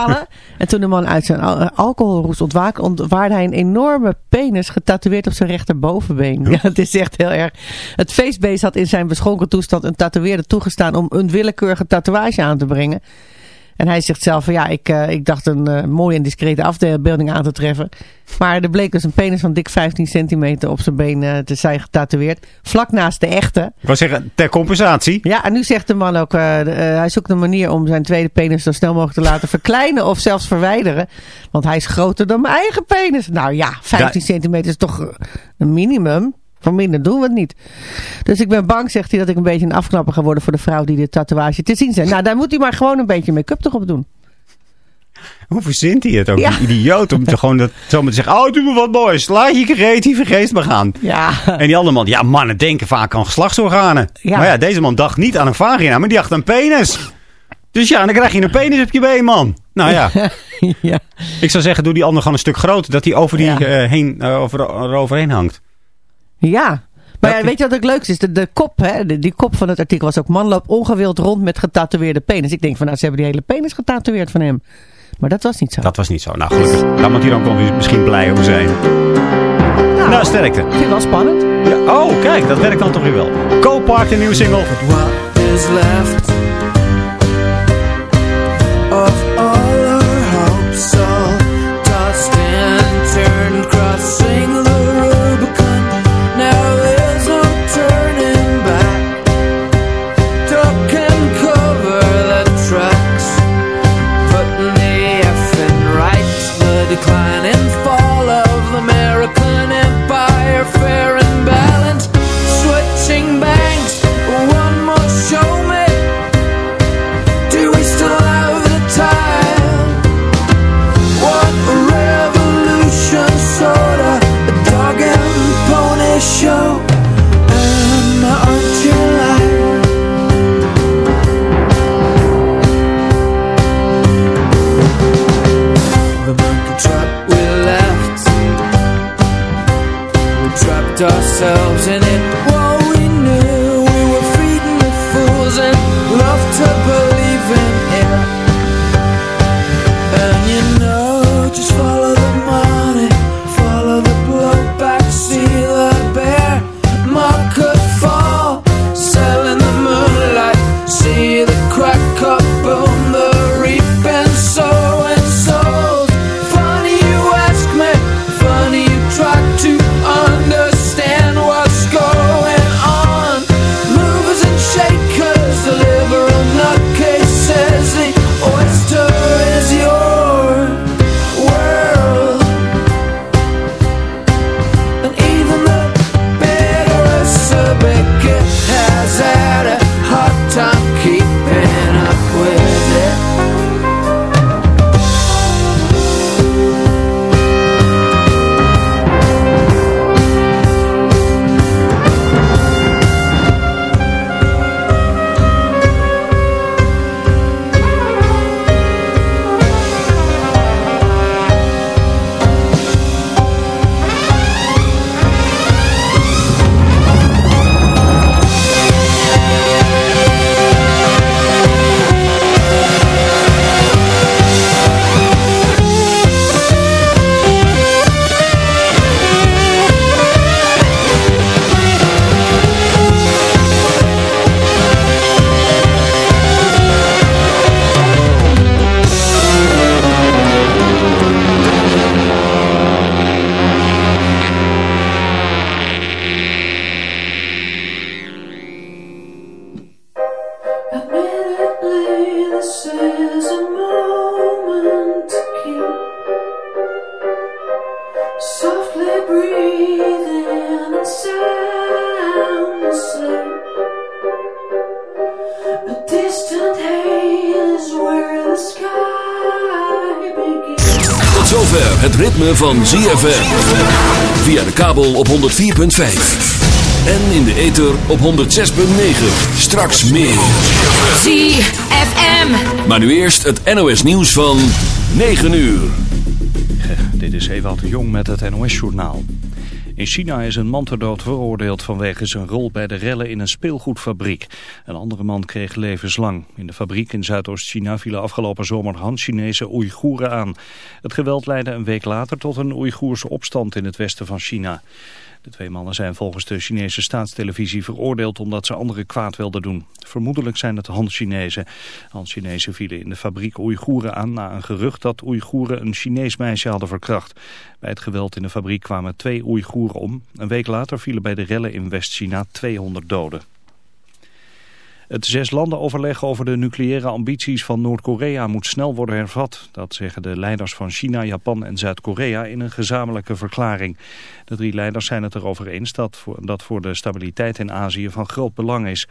halen. En toen de man uit zijn al alcoholroes ontwaakte, ontwaarde hij een enorme penis getatoeëerd op zijn rechterbovenbeen. Ja, het is echt heel erg. Het feestbeest had in zijn beschonken toestand een tatoeëerder toegestaan om een willekeurige tatoeage aan te brengen. En hij zegt zelf van ja, ik, uh, ik dacht een uh, mooie en discrete afbeelding aan te treffen. Maar er bleek dus een penis van dik 15 centimeter op zijn been uh, te zijn getatoeëerd. Vlak naast de echte. Ik wou zeggen, ter compensatie. Ja, en nu zegt de man ook, hij zoekt een manier om zijn tweede penis zo snel mogelijk te laten verkleinen of zelfs verwijderen. Want hij is groter dan mijn eigen penis. Nou ja, 15 da centimeter is toch een minimum. Voor minder doen we het niet. Dus ik ben bang, zegt hij, dat ik een beetje een afknapper ga worden voor de vrouw die de tatoeage te zien zijn. Nou, daar moet hij maar gewoon een beetje make-up toch op doen. Hoe verzint hij het ook, ja. die idioot, om te gewoon dat, zomaar te zeggen, oh, doe me wat moois, laat je creatieve geest maar gaan. Ja. En die andere man, ja, mannen denken vaak aan geslachtsorganen. Ja. Maar ja, deze man dacht niet aan een vagina, maar die dacht aan penis. Dus ja, dan krijg je een penis op je been, man. Nou ja. ja. Ik zou zeggen, doe die ander gewoon een stuk groter, dat hij over die uh, heen, uh, over, eroverheen hangt. Ja, maar ja, weet je wat ook leuk is? De, de kop, hè, de, die kop van het artikel was ook... man loopt ongewild rond met getatoeëerde penis. Ik denk van, nou, ze hebben die hele penis getatoeëerd van hem. Maar dat was niet zo. Dat was niet zo. Nou, gelukkig. Daar moet hij wel misschien blij over zijn. Nou, nou sterkte. Vind je wel spannend. Ja, oh, kijk, dat werkt dan toch weer wel. Co-Park, de nieuwe single. What is left van ZFM. Via de kabel op 104.5. En in de ether op 106.9. Straks meer. ZFM. Maar nu eerst het NOS nieuws van 9 uur. Dit is Ewald de Jong met het NOS journaal. In China is een man ter dood veroordeeld vanwege zijn rol bij de rellen in een speelgoedfabriek. Andere man kreeg levenslang. In de fabriek in Zuidoost-China vielen afgelopen zomer Han-Chinese Oeigoeren aan. Het geweld leidde een week later tot een Oeigoerse opstand in het westen van China. De twee mannen zijn volgens de Chinese staatstelevisie veroordeeld omdat ze anderen kwaad wilden doen. Vermoedelijk zijn het Han-Chinezen. Han-Chinezen vielen in de fabriek Oeigoeren aan na een gerucht dat Oeigoeren een Chinees meisje hadden verkracht. Bij het geweld in de fabriek kwamen twee Oeigoeren om. Een week later vielen bij de rellen in West-China 200 doden. Het zeslandenoverleg over de nucleaire ambities van Noord-Korea moet snel worden hervat. Dat zeggen de leiders van China, Japan en Zuid-Korea in een gezamenlijke verklaring. De drie leiders zijn het erover eens dat voor, dat voor de stabiliteit in Azië van groot belang is.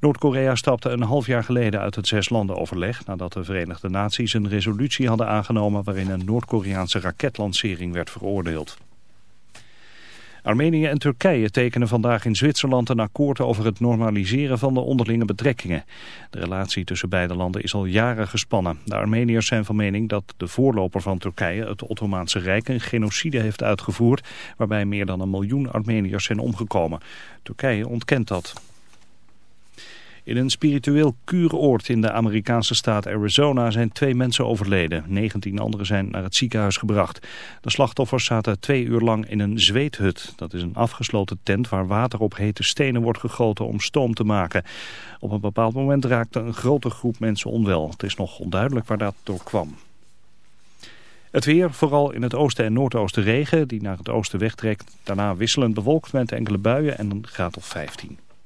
Noord-Korea stapte een half jaar geleden uit het zeslandenoverleg... nadat de Verenigde Naties een resolutie hadden aangenomen... waarin een Noord-Koreaanse raketlancering werd veroordeeld. Armenië en Turkije tekenen vandaag in Zwitserland een akkoord over het normaliseren van de onderlinge betrekkingen. De relatie tussen beide landen is al jaren gespannen. De Armeniërs zijn van mening dat de voorloper van Turkije, het Ottomaanse Rijk, een genocide heeft uitgevoerd waarbij meer dan een miljoen Armeniërs zijn omgekomen. Turkije ontkent dat. In een spiritueel kuuroord in de Amerikaanse staat Arizona zijn twee mensen overleden. 19 anderen zijn naar het ziekenhuis gebracht. De slachtoffers zaten twee uur lang in een zweethut. Dat is een afgesloten tent waar water op hete stenen wordt gegoten om stoom te maken. Op een bepaald moment raakte een grote groep mensen onwel. Het is nog onduidelijk waar dat door kwam. Het weer, vooral in het oosten en noordoosten regen, die naar het oosten wegtrekt. Daarna wisselend bewolkt met enkele buien en een graad of 15.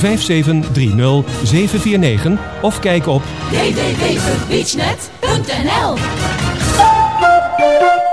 5730 749 of kijk op www.beachnet.nl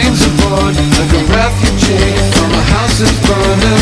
flames of war Like a refugee from a house that's burning.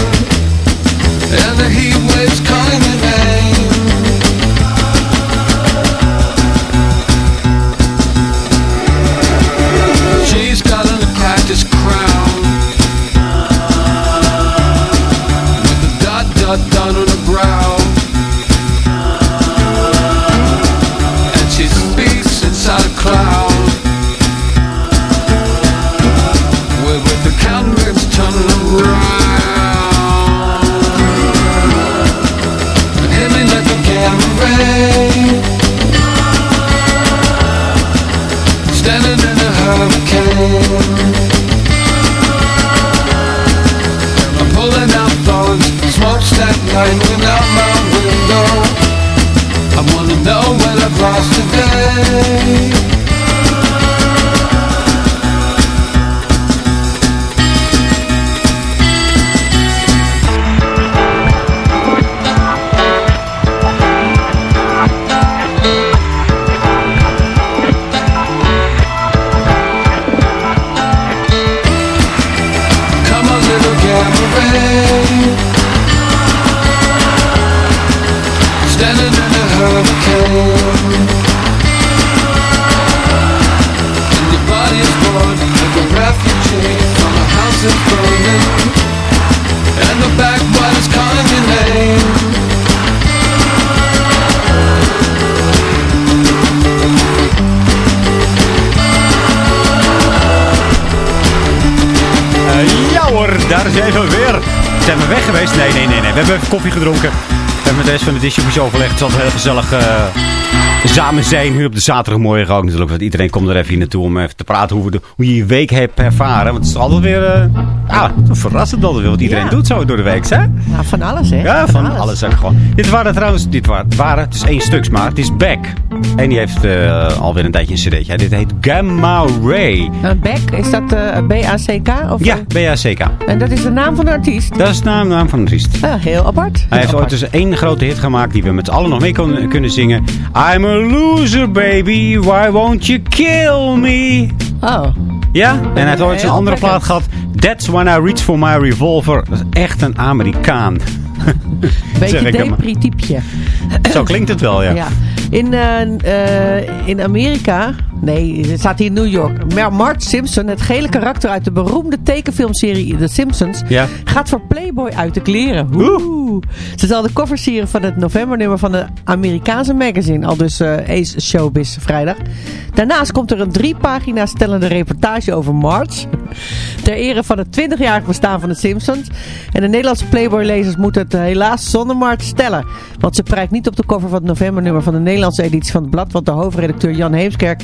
Distributie overlegd. Het was heel gezellig eh, samen zijn. Nu op de zaterdagmorgen ook natuurlijk. Want iedereen komt er even hier naartoe om even te praten hoe, we de, hoe je je week hebt ervaren. Want het is altijd weer... ah, verrassend altijd weer wat iedereen Ja. doet zo door de week, hè? Nou, van alles, hè? Ja, van alles gewoon. Dit waren trouwens, dit waren, het waren, het is één stuks maar, het is Beck. En die heeft eh, alweer een tijdje een cd'tje. Dit heet Gamma Ray. Een Beck, is dat eh, B-A-C-K? Of, Ja, B-A-C-K. En dat is de naam van de artiest? Dat is de naam, naam van de artiest. Ah, heel apart. Hij heeft ooit dus één grote hit gemaakt die we met z'n allen nog mee kon- kunnen zingen. I'm a loser baby, why won't you kill me? Oh. Ja, en hij heeft ooit een andere plaat gehad. That's when I reach for my revolver. Dat is echt een Amerikaan. Beetje depri-typje. Zo klinkt het wel, ja. Ja. In, eh, eh, in Amerika, nee, het staat hier in New York. Mar- Marge Simpson, het gele karakter uit de beroemde tekenfilmserie The Simpsons, Ja. gaat voor Playboy uit de kleren. Oeh. Ze zal de cover sieren van het novembernummer van de Amerikaanse magazine, al dus eh, Ace Showbiz vrijdag. Daarnaast komt er een drie pagina's stellende reportage over Marge. Ter ere van het 20-jarig bestaan van de Simpsons. En de Nederlandse Playboy-lezers moeten het helaas zonder Marge stellen. Want ze prijkt niet op de cover van het novembernummer van de Nederlandse editie van het blad. Want de hoofdredacteur Jan Heemskerk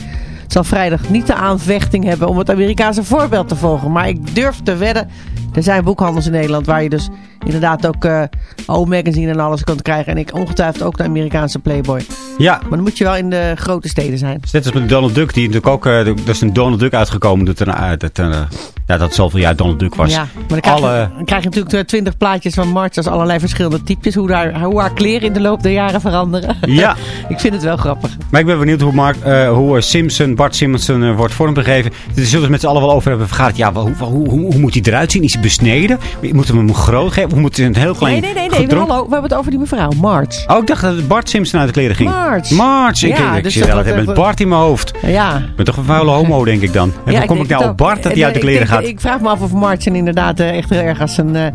zal vrijdag niet de aanvechting hebben om het Amerikaanse voorbeeld te volgen. Maar ik durf te wedden, er zijn boekhandels in Nederland waar je dus inderdaad ook eh O-magazine en alles kunt krijgen. En ik ongetwijfeld ook de Amerikaanse Playboy. Ja, Maar dan moet je wel in de grote steden zijn. Is net als met Donald Duck, die natuurlijk ook... eh, er is een Donald Duck uitgekomen dat, uit dat, eh, ja, dat zoveel jaar Donald Duck was. Ja, maar dan krijg, je, Alle, dan krijg je natuurlijk twintig plaatjes van March als allerlei verschillende types. Hoe, daar, hoe haar kleren in de loop der jaren veranderen. Ja. ik vind het wel grappig. maar ik ben benieuwd hoe, Mark, hoe Simpson, Bart Simpson wordt vormgegeven. Daar zullen we het met z'n allen wel over hebben vergaderd. Ja, hoe, hoe, hoe, hoe moet hij eruit zien? Is besneden? Moeten we hem groot geven? Hoe moet hij een heel klein Nee, nee, nee. nee hallo, we hebben het over die mevrouw, March. Oh, ik dacht dat het Bart Simpson uit de kleren ging. Marge. Ik, Ja, ik dus zit dat met even- Bart in mijn hoofd. Ja. Ik ben toch een vuile homo, denk ik dan. En Ja, hoe kom ik nou op ook. Bart dat hij uit de kleren gaat? Ik vraag me af of Martin inderdaad eh, echt heel erg als een, eh,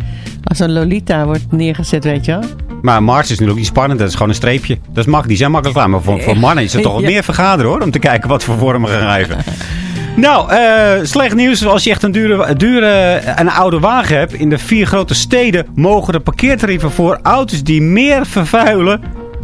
als een Lolita wordt neergezet, weet je wel. Maar Marge is natuurlijk niet spannend. Dat is gewoon een streepje. Dat is makkelijk. Die zijn makkelijk klaar. Maar voor, voor mannen is het toch wat meer vergaderen hoor. Om te kijken wat voor vormen gaan geven. Nou, eh, slecht nieuws. Als je echt een dure, dure en oude wagen hebt. In de vier grote steden mogen de parkeertarieven voor auto's die meer vervuilen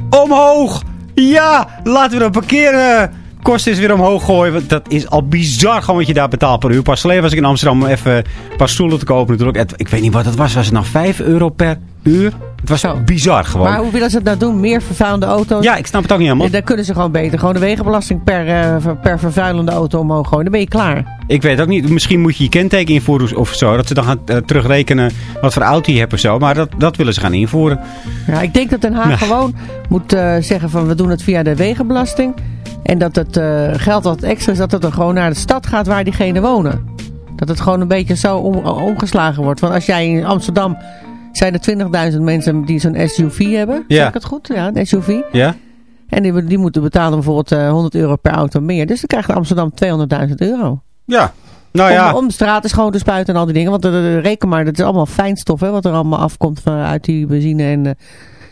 omhoog. Ja, laten we de parkeerkosten eens weer omhoog gooien. Want dat is al bizar gewoon wat je daar betaalt per uur. Pas geleden was ik in Amsterdam om even een paar stoelen te kopen natuurlijk. Ik weet niet wat het was. Was het nou 5 euro per uur? Het was Zo. bizar gewoon. Maar hoe willen ze het nou doen? Meer vervuilende auto's? Ja, ik snap het ook niet helemaal. Dan kunnen ze gewoon beter gewoon de wegenbelasting per, eh, per vervuilende auto omhoog gooien. Dan ben je klaar. Ik weet ook niet. Misschien moet je je kenteken invoeren of zo. Dat ze dan gaan eh, terugrekenen wat voor auto je hebt of zo. Maar dat, dat willen ze gaan invoeren. Ja, ik denk dat Den Haag gewoon moet eh, zeggen van we doen het via de wegenbelasting. En dat het eh, geld wat extra is, dat het dan gewoon naar de stad gaat waar diegenen wonen. Dat het gewoon een beetje zo om, omgeslagen wordt. Want als jij in Amsterdam zijn er 20.000 mensen die zo'n SUV hebben. Ja. Zeg ik het goed? Ja, een SUV. Ja? En die, die moeten betalen bijvoorbeeld eh, 100 euro per auto meer. Dus dan krijgt Amsterdam 200.000 euro. Ja. Nou om, ja. om de straten schoon te spuiten en al die dingen. Want eh, reken maar, dat is allemaal fijnstof hè, wat er allemaal afkomt van, uit die benzine en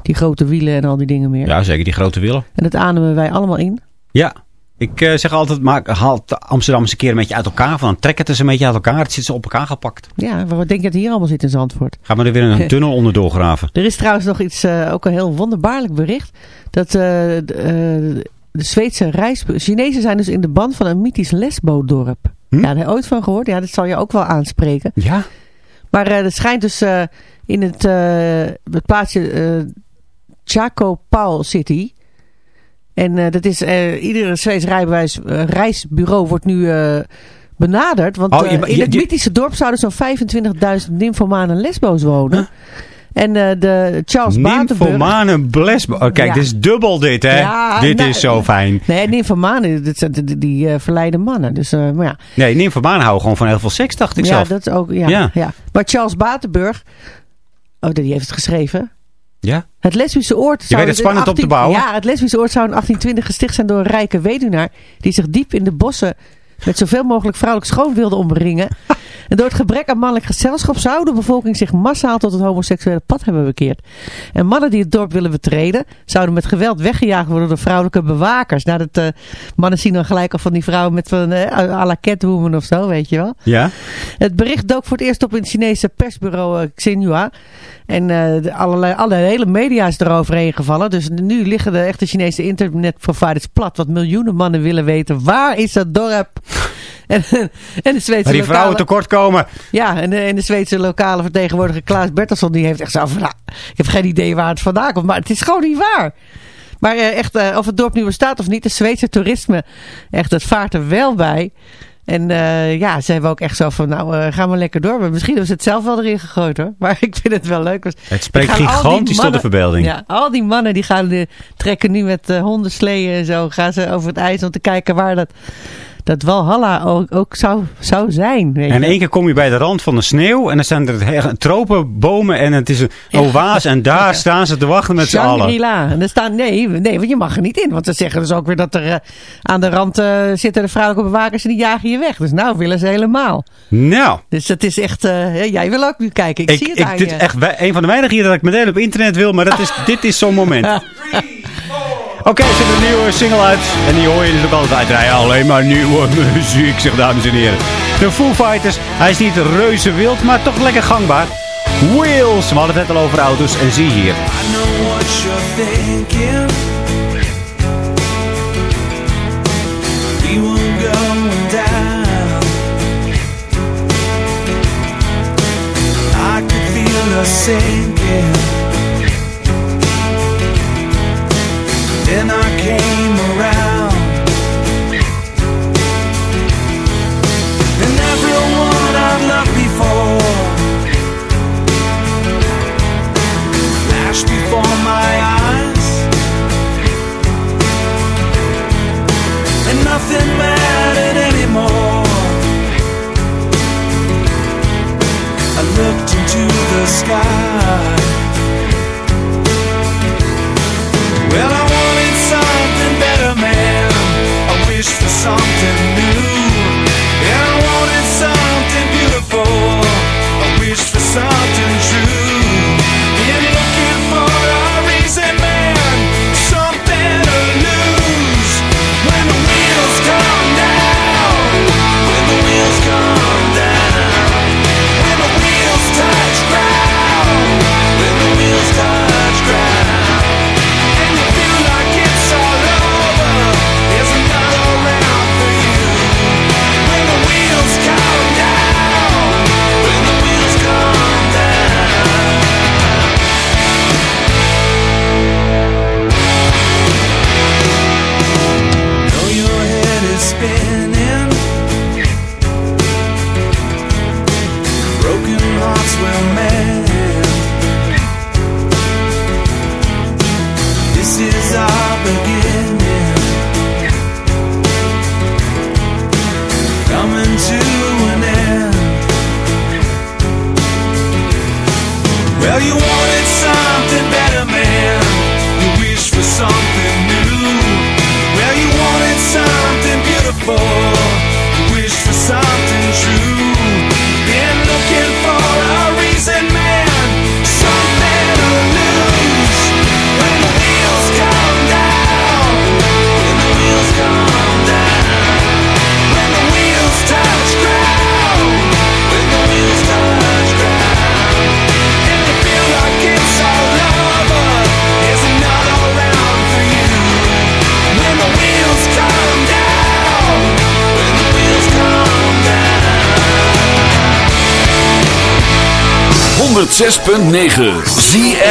die grote wielen en al die dingen meer. Ja, zeker die grote willen. En dat ademen wij allemaal in. Ja. Ik eh, zeg altijd, maak, haal Amsterdam eens een keer een beetje uit elkaar. Van, trek het eens een beetje uit elkaar. Het zit ze op elkaar gepakt. Ja, wat denk je dat hier allemaal zit in Zandvoort? Gaan we er weer een tunnel onder doorgraven. Er is trouwens nog iets, eh, ook een heel wonderbaarlijk bericht. Dat eh, de, de Zweedse reis... Chinezen zijn dus in de band van een mythisch lesbo-dorp. Hm? Ja, daar heb je ooit van gehoord. Ja, dat zal je ook wel aanspreken. Ja? Maar er schijnt dus in het, het plaatsje Chaco Paul City... En eh, dat is, eh, iedere Zweeds rijbewijs, eh, reisbureau wordt nu benaderd. Want Oh, je- in je- het je- mythische dorp zouden zo'n 25.000 nymfomanen en lesbo's wonen. En de Charles Batenburg... Nymphomane Blesbo. Oh, kijk, Ja. dit is dubbel dit, hè? Ja, dit nou, is zo fijn. Nee, nymfomanen, dat zijn die, die, verleiden mannen. Dus, maar ja. Nee, Nymphomane houden gewoon van heel veel seks, dacht ik ja, zelf. dat is ook, ja, Ja. ja. Maar Charles Batenburg, oh, die heeft het geschreven. Ja? Het lesbische oord... Je zou weet het in spannend op te 18 bouwen. Ja, het lesbische oord zou in 1820 gesticht zijn door een rijke weduwnaar... die zich diep in de bossen met zoveel mogelijk vrouwelijk schoon wilde omringen. en door het gebrek aan mannelijk gezelschap zou de bevolking zich massaal tot het homoseksuele pad hebben bekeerd. En mannen die het dorp willen betreden, zouden met geweld weggejaagd worden door vrouwelijke bewakers. Nou, dat, eh, mannen zien dan gelijk al van die vrouwen met van eh, à la Catwoman of zo, weet je wel. Ja? Het bericht dook voor het eerst op in het Chinese persbureau eh, Xinhua. En allerlei, alle hele media is eroverheen gevallen. Dus nu liggen de echte Chinese internetproviders plat. Want miljoenen mannen willen weten, waar is dat dorp? En, en de Zweedse Waar die vrouwen lokale- tekort komen. ja, en de, en de Zweedse lokale vertegenwoordiger Klaas Bertelsson... die heeft echt zo van... Nou, ik heb geen idee waar het vandaan komt, maar het is gewoon niet waar. Maar eh, echt, eh, of het dorp nu bestaat of niet... de Zweedse toerisme, echt, het vaart er wel bij. En eh, ja, ze hebben ook echt zo van... nou, eh, ga maar lekker door. Maar misschien hebben ze het zelf wel erin gegooid, hoor. Maar ik vind het wel leuk. Het spreekt gigantisch tot de mannen- verbeelding. Ja, al die mannen die gaan eh, trekken nu met eh hondensleeën en zo... gaan ze over het ijs om te kijken waar dat... Dat Walhalla ook, ook zou, zou zijn. Weet En in één keer kom je bij de rand van de sneeuw. En dan zijn er tropenbomen. En het is een oase. En daar staan ze te wachten met z'n allen. En er staan, nee, nee, want je mag er niet in. Want ze zeggen dus ook weer dat er eh, aan de rand eh, zitten de vrouwelijke bewakers en die jagen je weg. Dus nou willen ze helemaal. Nou. Dus dat is echt, eh, jij wil ook nu kijken. Ik, Ik, zie het ik, aan dit je. is echt een van de weinige hier dat ik meteen op internet wil. Maar dat is, dit is zo'n moment. Oké, er zit een nieuwe single uit. En die hoor je natuurlijk altijd uitrijden. Alleen maar nieuwe muziek, zeg dames en heren. De Foo Fighters. Hij is niet reuze wild, maar toch lekker gangbaar. Wheels. We hadden het net al over auto's. En zie hier. I feel us sinking. Then I came around. And everyone I've loved before flashed before my eyes, and nothing mattered anymore. I looked into the sky. Well, I wished for something new. And I wanted something beautiful. I wished for something true. ZFM.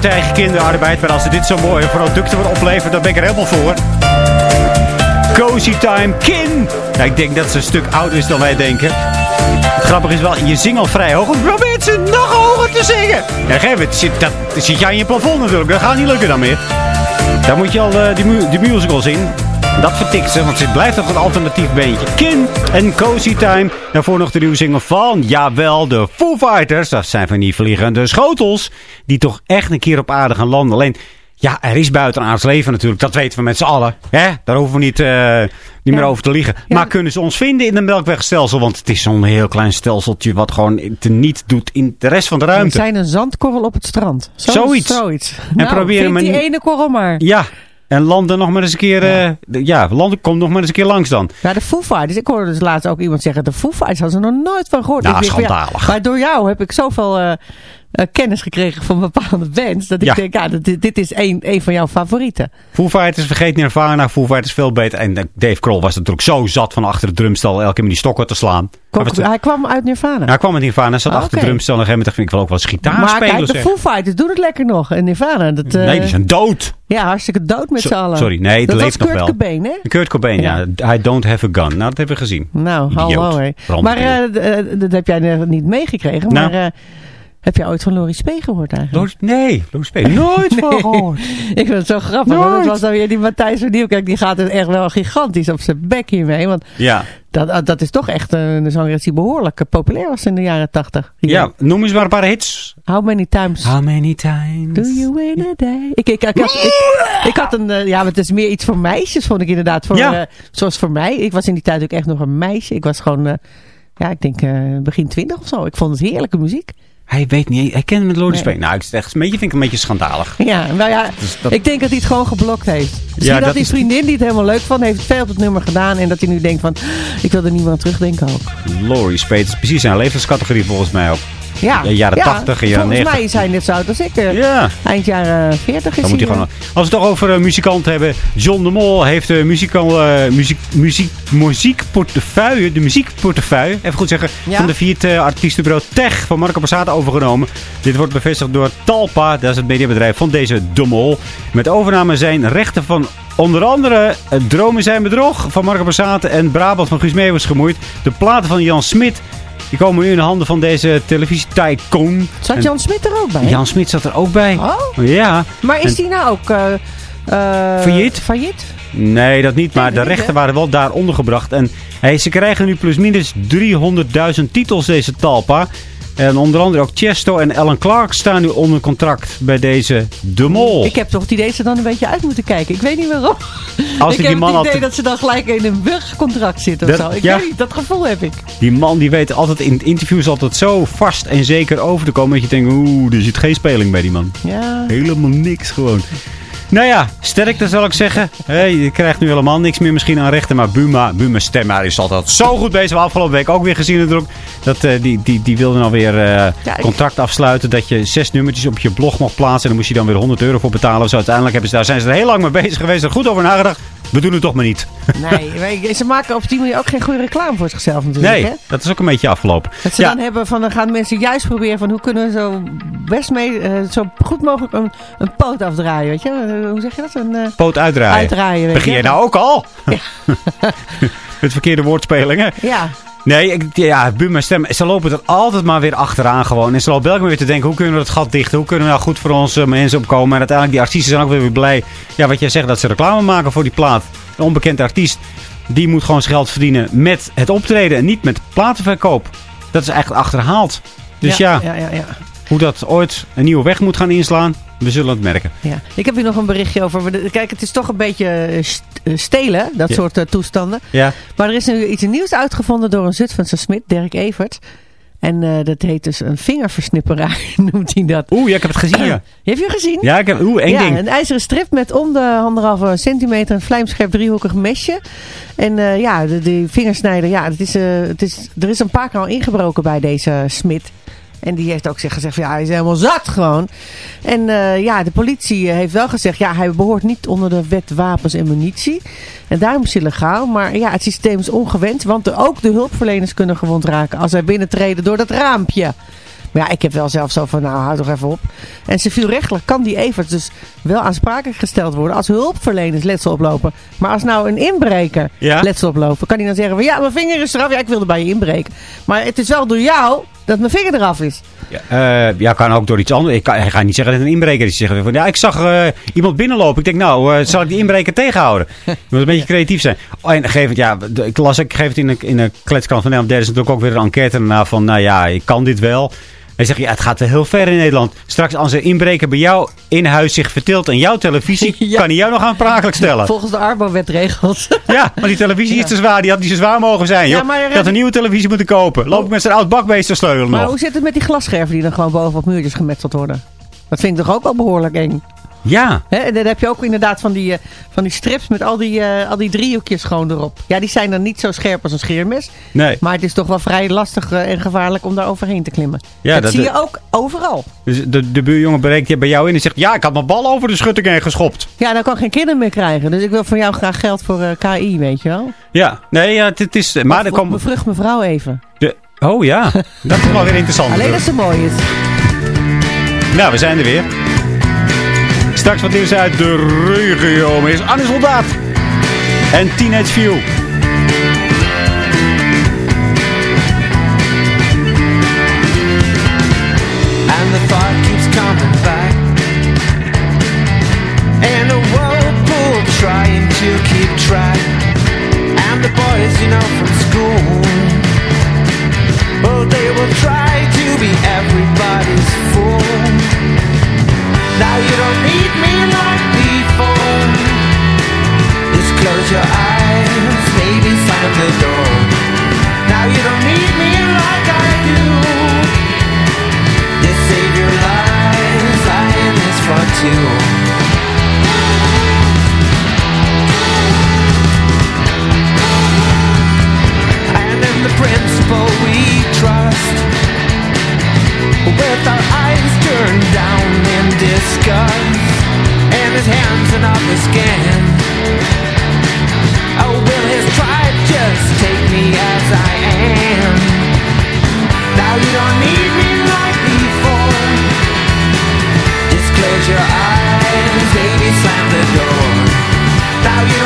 Ben tegen kinderarbeid, maar als dit zo'n mooie producten wordt opleveren, dan ben ik er helemaal voor. Cozy Time Kin. Ja, ik denk dat ze een stuk ouder is dan wij denken. Het grappige is wel, je zingt al vrij hoog. Probeer ze nog hoger te zingen. Ja, geef het. Zit, dat, zit jij in je plafond natuurlijk. Dat gaat niet lukken dan meer. Dan moet je al eh, die, die musical zien. Dat vertikt ze, want het blijft toch een alternatief beentje. Kin en Cozy Time. Daarvoor nog de nieuwe single van, jawel, de Foo Fighters. Dat zijn van die vliegende schotels. Die toch echt een keer op aarde gaan landen. Alleen, ja, er is buitenaards leven natuurlijk. Dat weten we met z'n allen. Hè? Daar hoeven we niet, eh, niet meer over te liegen. Maar kunnen ze ons vinden in de Melkwegstelsel? Want het is zo'n heel klein stelseltje wat gewoon te niet doet in de rest van de We ruimte. zijn een zandkorrel op het strand. Zo, Zoiets. Zoiets. En nou, proberen vind maar die ene korrel maar. Ja, en landen nog maar eens een keer... eh, de- ja, landen komt nog maar eens een keer langs dan. Ja, de Foo Fighters. Ik hoorde dus laatst ook iemand zeggen, de Foo Fighters hadden ze nog nooit van gehoord. Nou, Ik denk van, schandalig. maar door jou heb ik zoveel eh, eh, kennis gekregen van bepaalde bands. Dat ik Ja. denk, ja, dit, dit is een, een van jouw favorieten. Foo Fighters vergeet Nirvana. Foo Fighters veel beter. En eh, Dave Kroll was natuurlijk zo zat van achter de drumstel elke keer met die stokken te slaan. Hij, was- hij kwam uit Nirvana. hij kwam met Nirvana, zat Ah, achter de drumstel. En op een gegeven moment dacht ik, ik wil ook wel eens gitaar maar spelen. kijk, de. Foo Fighters doen het lekker nog. En Nirvana, dat, eh, Nee, die zijn dood. Ja, hartstikke dood met z'n allen. sorry, nee, het dat leeft nog Kurt wel. Cobain, hè? Kurt Cobain, ja. I don't have a gun. Nou, dat hebben we gezien. Nou, Idioot. hallo. Brandweer. Maar dat heb jij niet meegekregen. Nou. Maar heb jij ooit van Laurie Spee gehoord eigenlijk? Loris- nee, Loris Spee. Nooit van Nee. gehoord. Ik vind het zo grappig. Want het was dan weer die Matthijs van Nieuwkerk. Die gaat er echt wel gigantisch op zijn bek hiermee. Want Ja. dat, dat is toch echt een zangeres die behoorlijk eh, populair was in de jaren tachtig. ja, noem eens maar een paar hits. How many times How many times? do you win a day? Ik, ik, ik, had, ik, ik had een... eh, ja, het is meer iets voor meisjes, vond ik inderdaad. Voor, Ja. eh, zoals voor mij. Ik was in die tijd ook echt nog een meisje. Ik was gewoon... ja, ik denk begin twintig of zo. Ik vond het heerlijke muziek. Hij weet niet, hij kent met Loris Nee. Nou, ik, zeg, een beetje, vind ik een beetje schandalig. Ja, nou ja, Dus dat- ik denk dat hij het gewoon geblokt heeft. Misschien dat, dat die is- vriendin die het helemaal leuk vond, heeft veel op het nummer gedaan. En dat hij nu denkt van, ik wil er niet meer aan terugdenken ook. Spee, het is precies zijn leeftijdscategorie volgens mij ook. Ja, Ja, jaren ja, 80 en jaren Volgens 90. mij is hij net zo oud als ik. eh, Ja. Eind jaren 40 is Dan moet hij hij. gewoon, als we het toch over uh, muzikanten hebben. John de Mol heeft de muzikal, eh, muziek, muziek, muziekportefeuille, de muziekportefeuille, even goed zeggen, Ja. van de vierde uh, artiestenbureau Tech van Marco Borsato overgenomen. Dit wordt bevestigd door Talpa, dat is het mediabedrijf van deze de Mol. Met overname zijn rechten van onder andere eh, Dromen zijn bedrog van Marco Borsato en Brabant van Guus Meeuwis gemoeid. De platen van Jan Smit. Die komen nu in de handen van deze televisie-tycoon. Zat En Jan Smit er ook bij? Jan Smit zat er ook bij. Oh, Ja. maar is En- die nou ook... eh eh, Failliet? Failliet? Nee, dat niet. Maar Nee, de rechten waren wel daar ondergebracht. En hey, ze krijgen nu plusminus 300.000 titels, deze Talpa. En onder andere ook Chesto en Alan Clark staan nu onder contract bij deze De Mol. Ik heb toch het idee dat ze dan een beetje uit moeten kijken. Ik weet niet waarom. Als ik heb die man het idee had- dat ze dan gelijk in een burgercontract zitten of Dat- zo. Ik ja. weet niet, dat gevoel heb ik. Die man die weet altijd in interviews altijd zo vast en zeker over te komen. Dat je denkt, oeh, er zit geen speling bij die man. Ja. Helemaal niks gewoon. Nou ja, sterkte zal ik zeggen. Hé, je krijgt nu helemaal niks meer misschien aan rechten. Maar Buma, Buma Stemma is altijd zo goed bezig. We hebben afgelopen week ook weer gezien natuurlijk. Dat, eh, die, die, die wilde alweer weer Ja, ik- contract afsluiten. Dat je zes nummertjes op je blog mocht plaatsen. En dan moest je dan weer 100 euro voor betalen. Zo uiteindelijk hebben ze, daar zijn ze er heel lang mee bezig geweest. Er goed over nagedacht. We doen het toch maar niet. Nee, ze maken op die manier ook geen goede reclame voor zichzelf natuurlijk. Nee, Hè? dat is ook een beetje afgelopen. Dat ze Ja. dan hebben van, dan gaan mensen juist proberen van hoe kunnen we zo best mee, eh, zo goed mogelijk een, een poot afdraaien, weet je? Eh, Hoe zeg je dat? Een, eh, Poot uitdraaien. Uitdraaien, Begin je. nou ook al? Met verkeerde woordspelingen. ja, Nee, ik, ja, Buma stem. Ze lopen er altijd maar weer achteraan gewoon. En ze lopen elke keer weer te denken, hoe kunnen we dat gat dichten? Hoe kunnen we nou goed voor onze mensen opkomen? En uiteindelijk, die artiesten zijn ook weer, weer blij. Ja, wat jij zegt, dat ze reclame maken voor die plaat. Een onbekende artiest, die moet gewoon zijn geld verdienen met het optreden. En niet met platenverkoop. Dat is eigenlijk achterhaald. Dus ja, ja, ja, ja. hoe dat ooit een nieuwe weg moet gaan inslaan, we zullen het merken. Ja, ik heb hier nog een berichtje over. Kijk, het is toch een beetje eh, eh, stelen, dat Ja. soort eh, toestanden. Ja, Maar er is nu iets nieuws uitgevonden door een Zutphense smid, Dirk Evert. En dat heet dus een vingerversnipperaar, noemt hij dat. oeh, ja, ik heb het gezien, ja. Heb je gezien? Ja, ik heb, oeh, één ja, ding. een ijzeren strip met om de anderhalve centimeter een vlijmscherp driehoekig mesje. En ja, de, de vingersnijder, ja, het is, het is, er is een paar keer al ingebroken bij deze smid. En die heeft ook zeg- gezegd, ja, hij is helemaal zat gewoon. En eh, ja, de politie eh, heeft wel gezegd, ja, hij behoort niet onder de wet wapens en munitie. En daarom is hij legaal. Maar ja, het systeem is ongewend, want ook de hulpverleners kunnen gewond raken als zij binnentreden door dat raampje. Maar ja, ik heb wel zelf zo van, nou, houd toch even op. En civielrechtelijk kan die Evert dus wel aansprakelijk gesteld worden als hulpverleners letsel oplopen. Maar als nou een inbreker Ja? letsel oplopen, kan hij dan zeggen van, ja, mijn vinger is eraf. Ja, ik wilde bij je inbreken. Maar het is wel door jou dat mijn vinger eraf is. Ja, eh, ja, kan ook door iets anders. Ik, kan, ik ga niet zeggen dat een inbreker is. Zeggen van, ja, ik zag eh, iemand binnenlopen. Ik denk, nou, eh, zal ik die inbreker tegenhouden? Je moet een beetje creatief zijn. Oh, en geef het, ja, de- ik las, ik geef het in een, in een kletskrant van Nederland. Derde is natuurlijk ook weer een enquête daarna van, nou ja, ik kan dit wel. Hij zegt, ja, het gaat heel ver in Nederland. Straks als een inbreker bij jou in huis zich verteelt en jouw televisie, Ja. kan hij jou nog aansprakelijk stellen. Volgens de Arbo-wetregels. Ja, maar die televisie is te zwaar. Die had niet zo zwaar mogen zijn. Ja, joh. maar, eh, je had een nieuwe televisie moeten kopen. Loop ik met zijn oud bakbeest te sleutelen Maar nog. hoe zit het met die glasscherven die dan gewoon boven op muurtjes gemetseld worden? Dat vind ik toch ook wel behoorlijk eng. Ja. Hè, en dan heb je ook inderdaad van die, eh, van die strips met al die, eh, al die driehoekjes gewoon erop. Ja, die zijn dan niet zo scherp als een scheermes. Nee. Maar het is toch wel vrij lastig eh, en gevaarlijk om daar overheen te klimmen. Ja, dat, dat- zie je ook overal. Dus de, de buurjongen breekt je bij jou in en zegt... Ja, ik had mijn bal over de schutting heen geschopt. Ja, dan kan ik geen kinderen meer krijgen. Dus ik wil van jou graag geld voor KI, weet je wel. Ja, nee, ja, het, is... Maar er Of- komt... Bevrucht mevrouw even. De, oh ja, dat is wel weer interessant. Alleen als ze mooi is. Nou, we zijn er weer. Straks wat nieuws uit de regio. Eerst Anne Soldaat. En Teenage View. And the thought keeps coming back And a whirlpool trying to keep track And the boys you know from school Oh, they will try to be everybody's fool Now you don't need me like before. Just close your eyes, maybe slam the door. Now you don't need me like I do. You save your is fun too. And in the principle we trust, with our eyes turned down in disgust, and his hands in the scan. Oh, will his tribe just take me as I am? Now you don't need me like before. Just close your eyes, baby, slam the door. Now you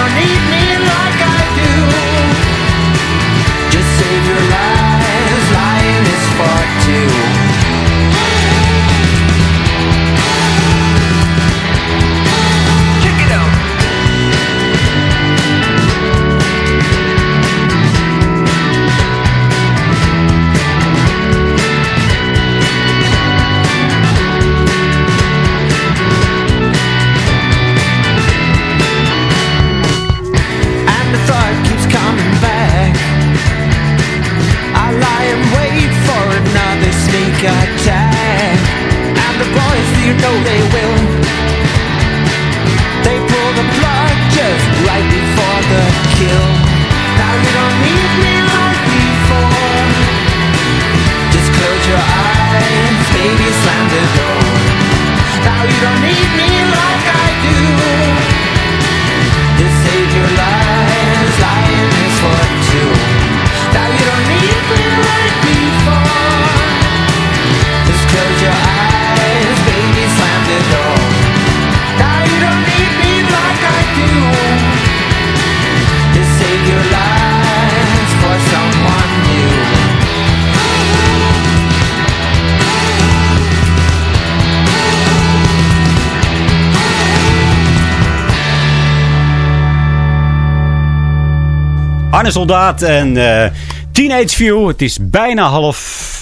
Soldaat en eh, Teenage View. Het is bijna half...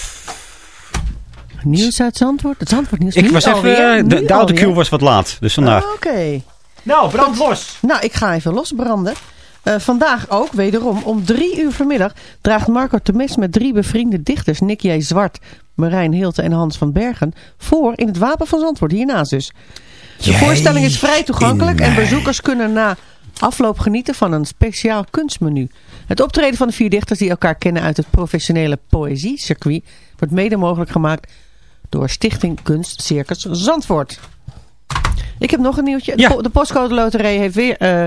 Nieuws uit Zandvoort? Het Zandvoort nieuws. Ik was even... alweer? eh, de, de autocue was wat laat. Dus vandaar. Oh, Oké. Nou, brand los. Nou, ik ga even losbranden. Eh, vandaag ook, wederom, om drie uur vanmiddag draagt Marco Temes met drie bevriende dichters, Nick J. Zwart, Marijn Hilte en Hans van Bergen, voor in het Wapen van Zandvoort, hiernaast dus. De voorstelling is vrij toegankelijk en bezoekers kunnen na afloop genieten van een speciaal kunstmenu. Het optreden van de vier dichters die elkaar kennen uit het professionele poëziecircuit wordt mede mogelijk gemaakt door Stichting Kunst Circus Zandvoort. Ik heb nog een nieuwtje. De po- De postcode loterij heeft weer eh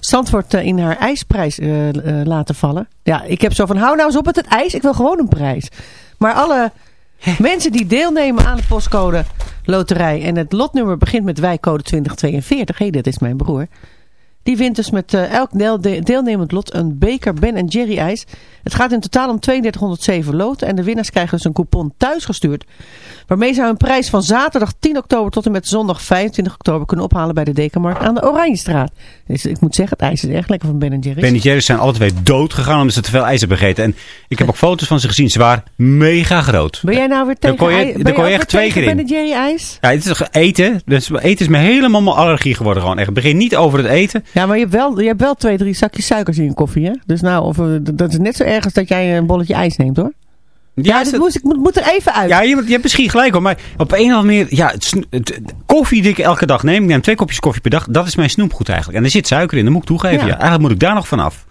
Zandvoort eh, in haar ijsprijs eh, laten vallen. Ja, ik heb zo van, hou nou eens op met het ijs. Ik wil gewoon een prijs. Maar alle mensen die deelnemen aan de postcode loterij... en het lotnummer begint met wijcode 2042... hé, dat is mijn broer... Die wint dus met eh, elk deel, de- deelnemend lot een beker Ben Jerry ijs. Het gaat in totaal om 3207 loten. En de winnaars krijgen dus een coupon thuisgestuurd. Waarmee ze een prijs van zaterdag 10 oktober tot en met zondag 25 oktober kunnen ophalen bij de Dekenmarkt aan de Oranjestraat. Dus ik moet zeggen, het ijs is erg lekker van Ben Jerry's. Ben Jerry's zijn alle twee dood gegaan omdat ze te veel ijs hebben gegeten. En ik heb ook foto's van ze gezien. Ze waren mega groot. Ben jij nou weer tegen kon je- kon je echt weer twee keer in. Ben Jerry ijs? Ja, het is toch eten. Dus eten is me helemaal mijn allergie geworden. Gewoon echt. Het begint niet over het eten. Ja, maar je hebt wel, je hebt wel twee, drie zakjes suikers in je koffie, hè? Dus nou, of, eh, dat is net zo erg als dat jij een bolletje ijs neemt, hoor. Ja, moest, ik moet, moet er even uit. Ja, je, je hebt misschien gelijk hoor. Maar op een of andere manier... Ja, het, koffie die ik elke dag neem. Ik neem twee kopjes koffie per dag. Dat is mijn snoepgoed eigenlijk. En er zit suiker in. Dat moet ik toegeven. Ja. Ja. Eigenlijk moet ik daar nog vanaf.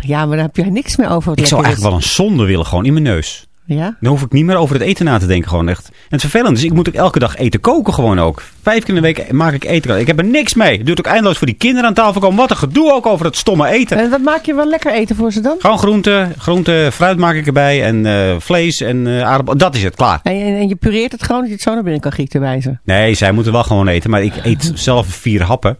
Ja, maar daar heb jij niks meer over. Ik zou eigenlijk wel een zonde willen. Gewoon in mijn neus. Ja? Dan hoef ik niet meer over het eten na te denken. Gewoon echt. En het vervelende is, ik moet ook elke dag eten koken gewoon ook. Vijf keer in de week maak ik eten. Ik heb er niks mee. Het duurt ook eindeloos voor die kinderen aan tafel komen. Wat een gedoe ook over dat stomme eten. En wat maak je wel lekker eten voor ze dan? Gewoon groente, groente, fruit maak ik erbij. En eh, vlees en eh aardappel. Dat is het, klaar. En, en, en je pureert het gewoon dat je het zo naar binnen kan gieten bij ze. Nee, zij moeten wel gewoon eten. Maar ik eet zelf vier happen.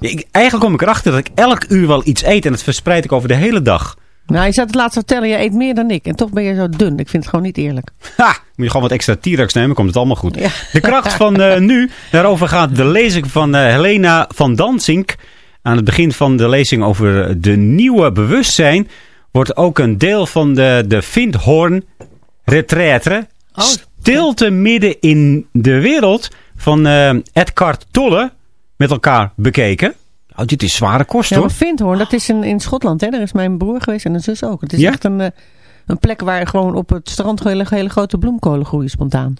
Ik, eigenlijk kom ik erachter dat ik elk uur wel iets eet. En dat verspreid ik over de hele dag. Nou, je zat het laatst vertellen, je eet meer dan ik. En toch ben je zo dun. Ik vind het gewoon niet eerlijk. Ha! Moet je gewoon wat extra T-Rex nemen, komt het allemaal goed. Ja. De kracht van eh, nu. Daarover gaat de lezing van eh, Helena van Dansink. Aan het begin van de lezing over de nieuwe bewustzijn. Wordt ook een deel van de, de Vindhoorn retraite. Oh. Stilte midden in de wereld. Van eh Edgard Tolle. Met elkaar bekeken. Oh, dit is zware kost Ja, hoor. Vindhoorn, dat is in, in Schotland. Hè? Daar is mijn broer geweest en een zus ook. Het is Ja? echt een, eh, een plek waar gewoon op het strand hele, hele grote bloemkolen groeien spontaan.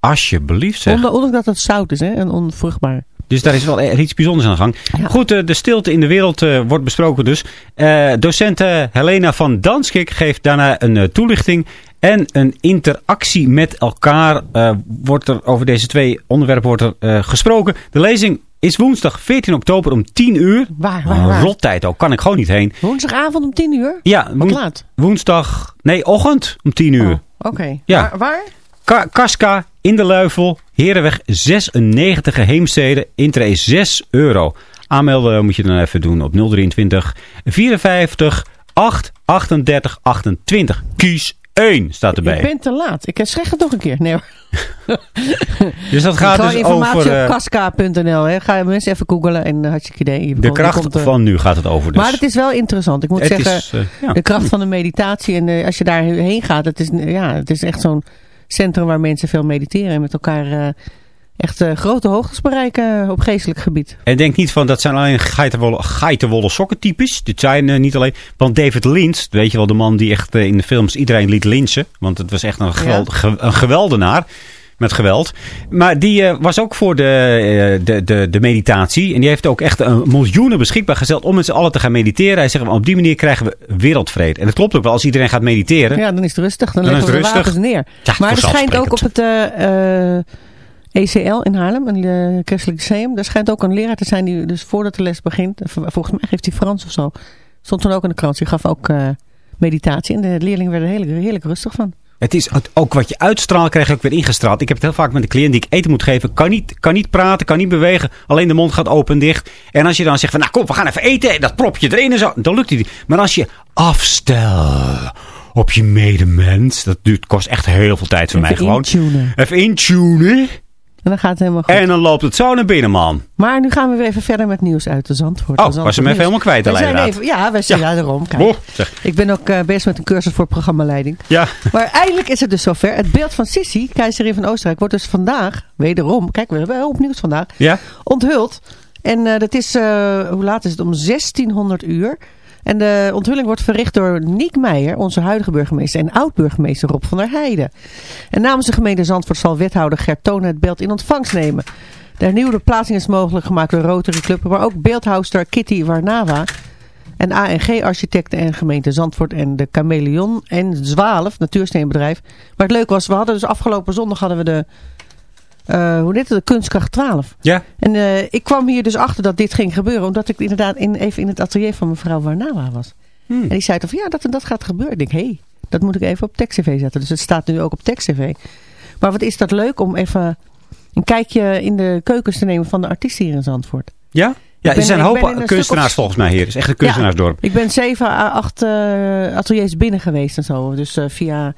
Alsjeblieft zeg. Onder, ondanks dat het zout is hè? en onvruchtbaar. Dus daar is wel iets bijzonders aan de gang. Ja. Goed, eh, de stilte in de wereld eh, wordt besproken dus. Eh docent Helena van Danskik geeft daarna een toelichting. En een interactie met elkaar wordt er over deze twee onderwerpen wordt er, gesproken. De lezing is woensdag 14 oktober om 10 uur. Waar, waar, waar? Rottijd ook, kan ik gewoon niet heen. Woensdagavond om 10 uur? Ja, Wat woens- laat? woensdag, nee, ochtend om 10 uur. Oh, Oké. Ja. Waar? waar? Ka Casca in de Luifel, Herenweg 96 Heemstede, intree 6 euro. Aanmelden moet je dan even doen op 023 54 8 38 28. Kies 1 staat Je erbij. bent te laat. Ik zeg het nog een keer. Nee. Dus dat gaat dus informatie over op eh, casca.nl. Ga je mensen even googlen en hartstikke idee. Je de komt- je kracht komt, eh, van nu gaat het over. Dus. Maar het is wel interessant. Ik moet Het zeggen, is, eh, ja. de kracht van de meditatie. En eh, als je daarheen gaat, het is, ja, het is echt zo'n centrum waar mensen veel mediteren. En met elkaar eh, echt eh, grote hoogtes bereiken op geestelijk gebied. En denk niet van dat zijn alleen geitenwolle, geitenwolle sokken typisch. Dit zijn eh, niet alleen. Want David Lynch, weet je wel, de man die echt eh, in de films iedereen liet lynchen. Want het was echt een, geweld, ge- een geweldenaar. Met geweld. Maar die eh, was ook voor de, eh, de, de, de meditatie. En die heeft ook echt een miljoenen beschikbaar gesteld om met z'n allen te gaan mediteren. Hij zegt, op die manier krijgen we wereldvrede. En dat klopt ook wel. Als iedereen gaat mediteren. Ja, dan is het rustig. Dan, Dan leggen we de het wapens rustig. neer. Ja, maar er schijnt ook op het eh, eh, ECL in Haarlem, een eh, christelijk lyceum. Daar schijnt ook een leraar te zijn die dus voordat de les begint. eh, Volgens mij geeft hij Frans of zo. Stond toen ook in de krant. Die gaf ook eh, meditatie. En de leerlingen werden er heerlijk, heerlijk rustig van. Het is ook wat je uitstraalt, krijg je ook weer ingestraald. Ik heb het heel vaak met de cliënt die ik eten moet geven. Kan niet, kan niet praten, kan niet bewegen. Alleen de mond gaat open en dicht. En als je dan zegt van, nou kom, we gaan even eten. Dat prop je erin en zo. Dan lukt het niet. Maar als je afstel op je medemens. Dat duurt, kost echt heel veel tijd voor mij gewoon. intunen. Even intunen. En dan gaat het helemaal goed. En dan loopt het zo naar binnen, man. Maar nu gaan we weer even verder met nieuws uit de Zandvoort. Oh, Zandvoort was hem even nieuws. helemaal kwijt, de We even, Ja, wij zijn ja. daarom. Kijk. Ik ben ook eh, bezig met een cursus voor programmaleiding. Ja. Maar eindelijk is het dus zover. Het beeld van Sissi, keizerin van Oostenrijk, wordt dus vandaag, wederom, kijk, we hebben op nieuws vandaag, Ja? onthuld. En eh, dat is, eh, hoe laat is het? Om 1600 uur. En de onthulling wordt verricht door Niek Meijer, onze huidige burgemeester, en oud-burgemeester Rob van der Heijden. En namens de gemeente Zandvoort zal wethouder Gert het beeld in ontvangst nemen. De hernieuwde plaatsing is mogelijk gemaakt door Rotary Club, maar ook beeldhouster Kitty Warnawa. En ANG-architecten en gemeente Zandvoort en de Chameleon en Zwalf, natuursteenbedrijf. Maar het leuke was, we hadden dus afgelopen zondag hadden we de, eh, hoe heet het, de kunstkracht 12. Ja. En eh, ik kwam hier dus achter dat dit ging gebeuren, omdat ik inderdaad in, even in het atelier van mevrouw Warnawa was. Hmm. En die zei toch van ja, dat en dat gaat gebeuren. Ik denk, hé, hey, dat moet ik even op TechTV zetten. Dus het staat nu ook op TechTV. Maar wat is dat leuk om even een kijkje in de keukens te nemen van de artiesten hier in Zandvoort. Ja? Ja, er zijn een hoop kunstenaars volgens mij hier. Het is echt een kunstenaarsdorp. Ik ben zeven à acht eh, ateliers binnen geweest en zo. Dus via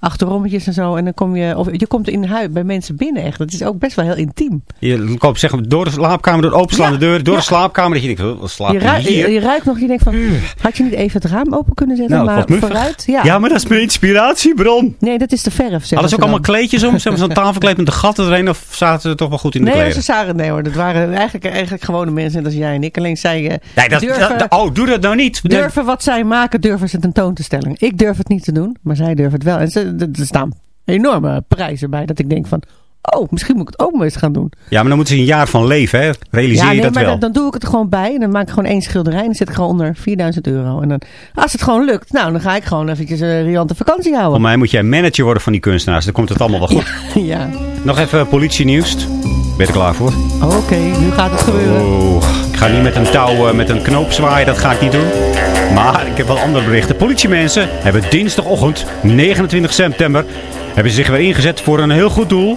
achterrommetjes en zo. En dan kom je, of je komt in huis bij mensen binnen echt. Dat is ook best wel heel intiem. Je koopt zeg maar door de slaapkamer, door de openslaande deur, door de slaapkamer. Dat je denkt, wat slaap Je, je hier? je, je ruikt nog, je denkt van, had je niet even het raam open kunnen zetten? Nou, maar vooruit? Ja. Ja, maar dat is mijn inspiratiebron. Nee, dat is de verf. Hadden ze ook dan. allemaal kleedjes om? Ze hebben zo'n tafelkleed met de gaten erin of zaten ze toch wel goed in de Nee, kleren? ze zagen nee hoor. Dat waren eigenlijk, eigenlijk gewone mensen, net als jij en ik. Alleen zij eh, Nee, dat, durven, dat- oh, doe dat nou niet. durven wat zij maken, durven ze tentoon te stellen. Ik durf het niet te doen, maar zij durven het wel. En ze, er staan enorme prijzen bij. Dat ik denk van, oh, misschien moet ik het ook maar eens gaan doen. Ja, maar dan moeten ze een jaar van leven, hè? Realiseer ja, je dat maar wel. dan, dan doe ik het er gewoon bij. En dan maak ik gewoon één schilderij. En dan zit ik gewoon onder 4000 euro. En dan, als het gewoon lukt, nou, dan ga ik gewoon eventjes een riante vakantie Voor houden. mij moet jij manager worden van die kunstenaars. Dan komt het allemaal wel goed. ja. Nog even politienieuws. Ben je er klaar voor? Oké, nu gaat het gebeuren. Oh, ik ga niet met een touw, eh, met een knoop zwaaien. Dat ga ik niet doen. Maar ik heb wel andere berichten. Politiemensen hebben dinsdagochtend, 29 september, hebben zich weer ingezet voor een heel goed doel.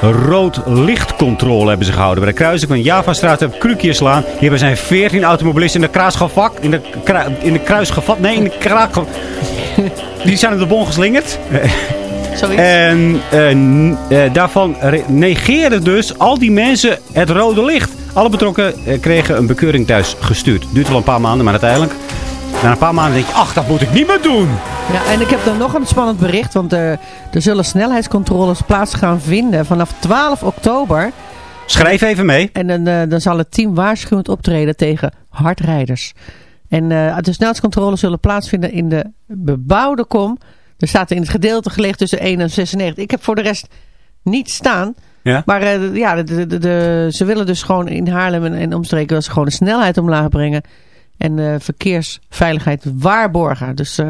Rood lichtcontrole hebben ze gehouden. Bij de kruising van Javastraat en Krukjeslaan. Hier hebben zijn 14 automobilisten in de kruis gevat. In de, kru- in de kruis gevat. Nee, in de kraak. Die zijn op de bon geslingerd. Zoiets. En eh, eh, daarvan re- negeerden dus al die mensen het rode licht. Alle betrokkenen eh, kregen een bekeuring thuis gestuurd. Duurt wel een paar maanden, maar uiteindelijk... Na een paar maanden denk je, ach, dat moet ik niet meer doen. Ja, en ik heb dan nog een spannend bericht. Want eh, er zullen snelheidscontroles plaats gaan vinden vanaf 12 oktober. Schrijf even mee. En dan, eh, dan zal het team waarschuwend optreden tegen hardrijders. En eh, de snelheidscontroles zullen plaatsvinden in de bebouwde kom. Er staat in het gedeelte gelegen tussen 1 en 96. Ik heb voor de rest niet staan. Ja? Maar ja, de, de, de, de- ze willen dus gewoon in Haarlem en, en omstreken eens gewoon de snelheid omlaag brengen. En eh, verkeersveiligheid waarborgen. Dus eh,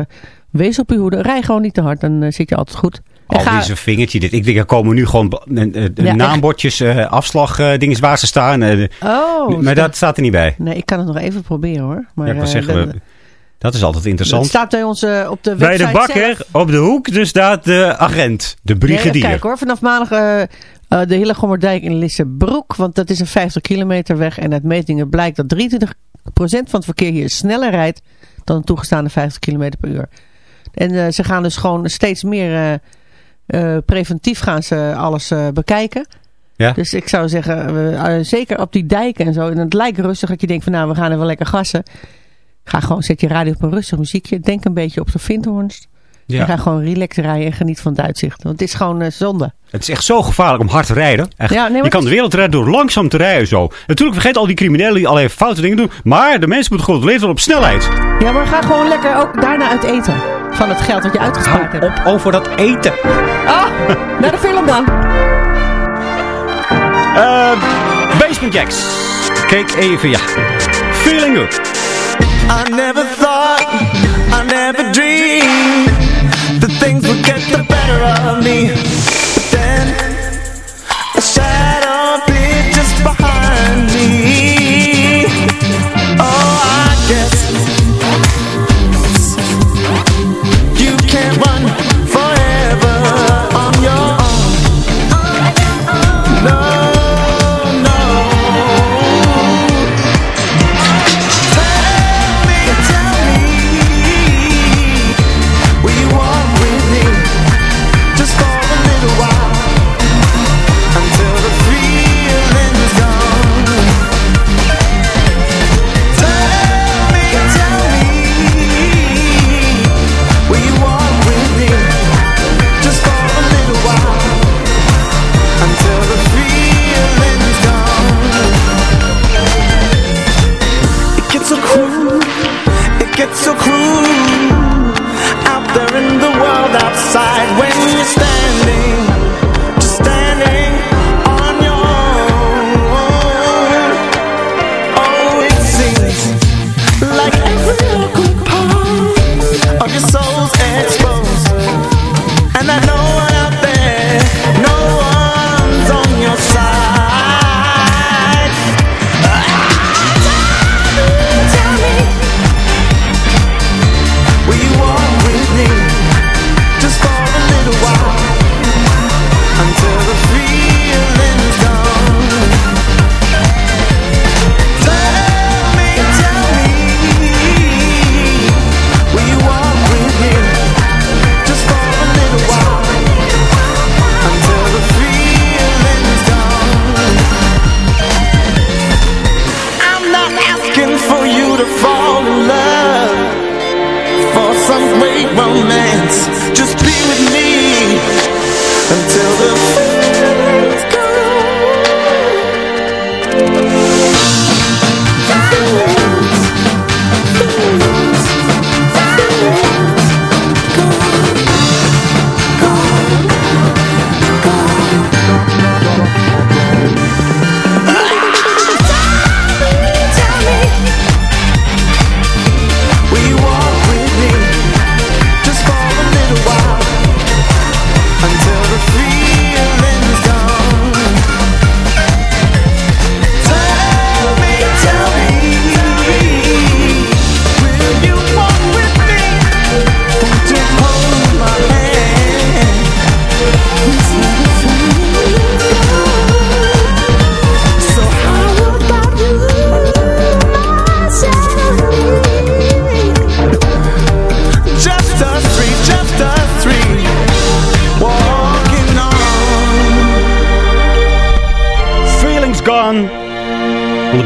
wees op uw hoede. Rij gewoon niet te hard, dan eh, zit je altijd goed. En Al ga- is een vingertje dit. Ik denk, er komen nu gewoon Ja, naambordjes, eh afslag, eh, dingen waar ze staan. eh, Oh, maar dat staat er niet bij. Nee, ik kan het nog even proberen hoor. Maar, ja, ik wil zeggen, de- we- dat is altijd het interessant. staat bij ons eh, op de Bij website de bakker zelf. op de hoek, dus staat de agent, de Nee, brigadier. kijk hoor, vanaf maandag de Hillegommerdijk in Lissebroek. Want dat is een 50 kilometer weg. En uit metingen blijkt dat 23% van het verkeer hier sneller rijdt dan een toegestaande 50 kilometer per uur. En eh, ze gaan dus gewoon steeds meer eh, eh, preventief gaan ze alles bekijken. Ja. Dus ik zou zeggen, zeker op die dijken en zo. En het lijkt rustig dat je denkt van nou, we gaan er wel lekker gassen. Ga gewoon, zet je radio op een rustig muziekje. Denk een beetje op de Vindhorns. Ja. En ga gewoon relaxed rijden en geniet van het uitzicht. Want het is gewoon eh, zonde. Het is echt zo gevaarlijk om hard te rijden. Echt. Ja, nee, maar je kan de wereld redden door langzaam te rijden zo. Natuurlijk vergeet al die criminelen die allerlei foute dingen doen. Maar de mensen moeten gewoon leven op snelheid. Ja, maar ga gewoon lekker ook daarna uit eten. Van het geld dat je uitgespaard hebt. Op over dat eten. Ah, naar de film dan. Eh Basement Jacks. Kijk even, ja. Feeling good. I never thought, I never get the better of me.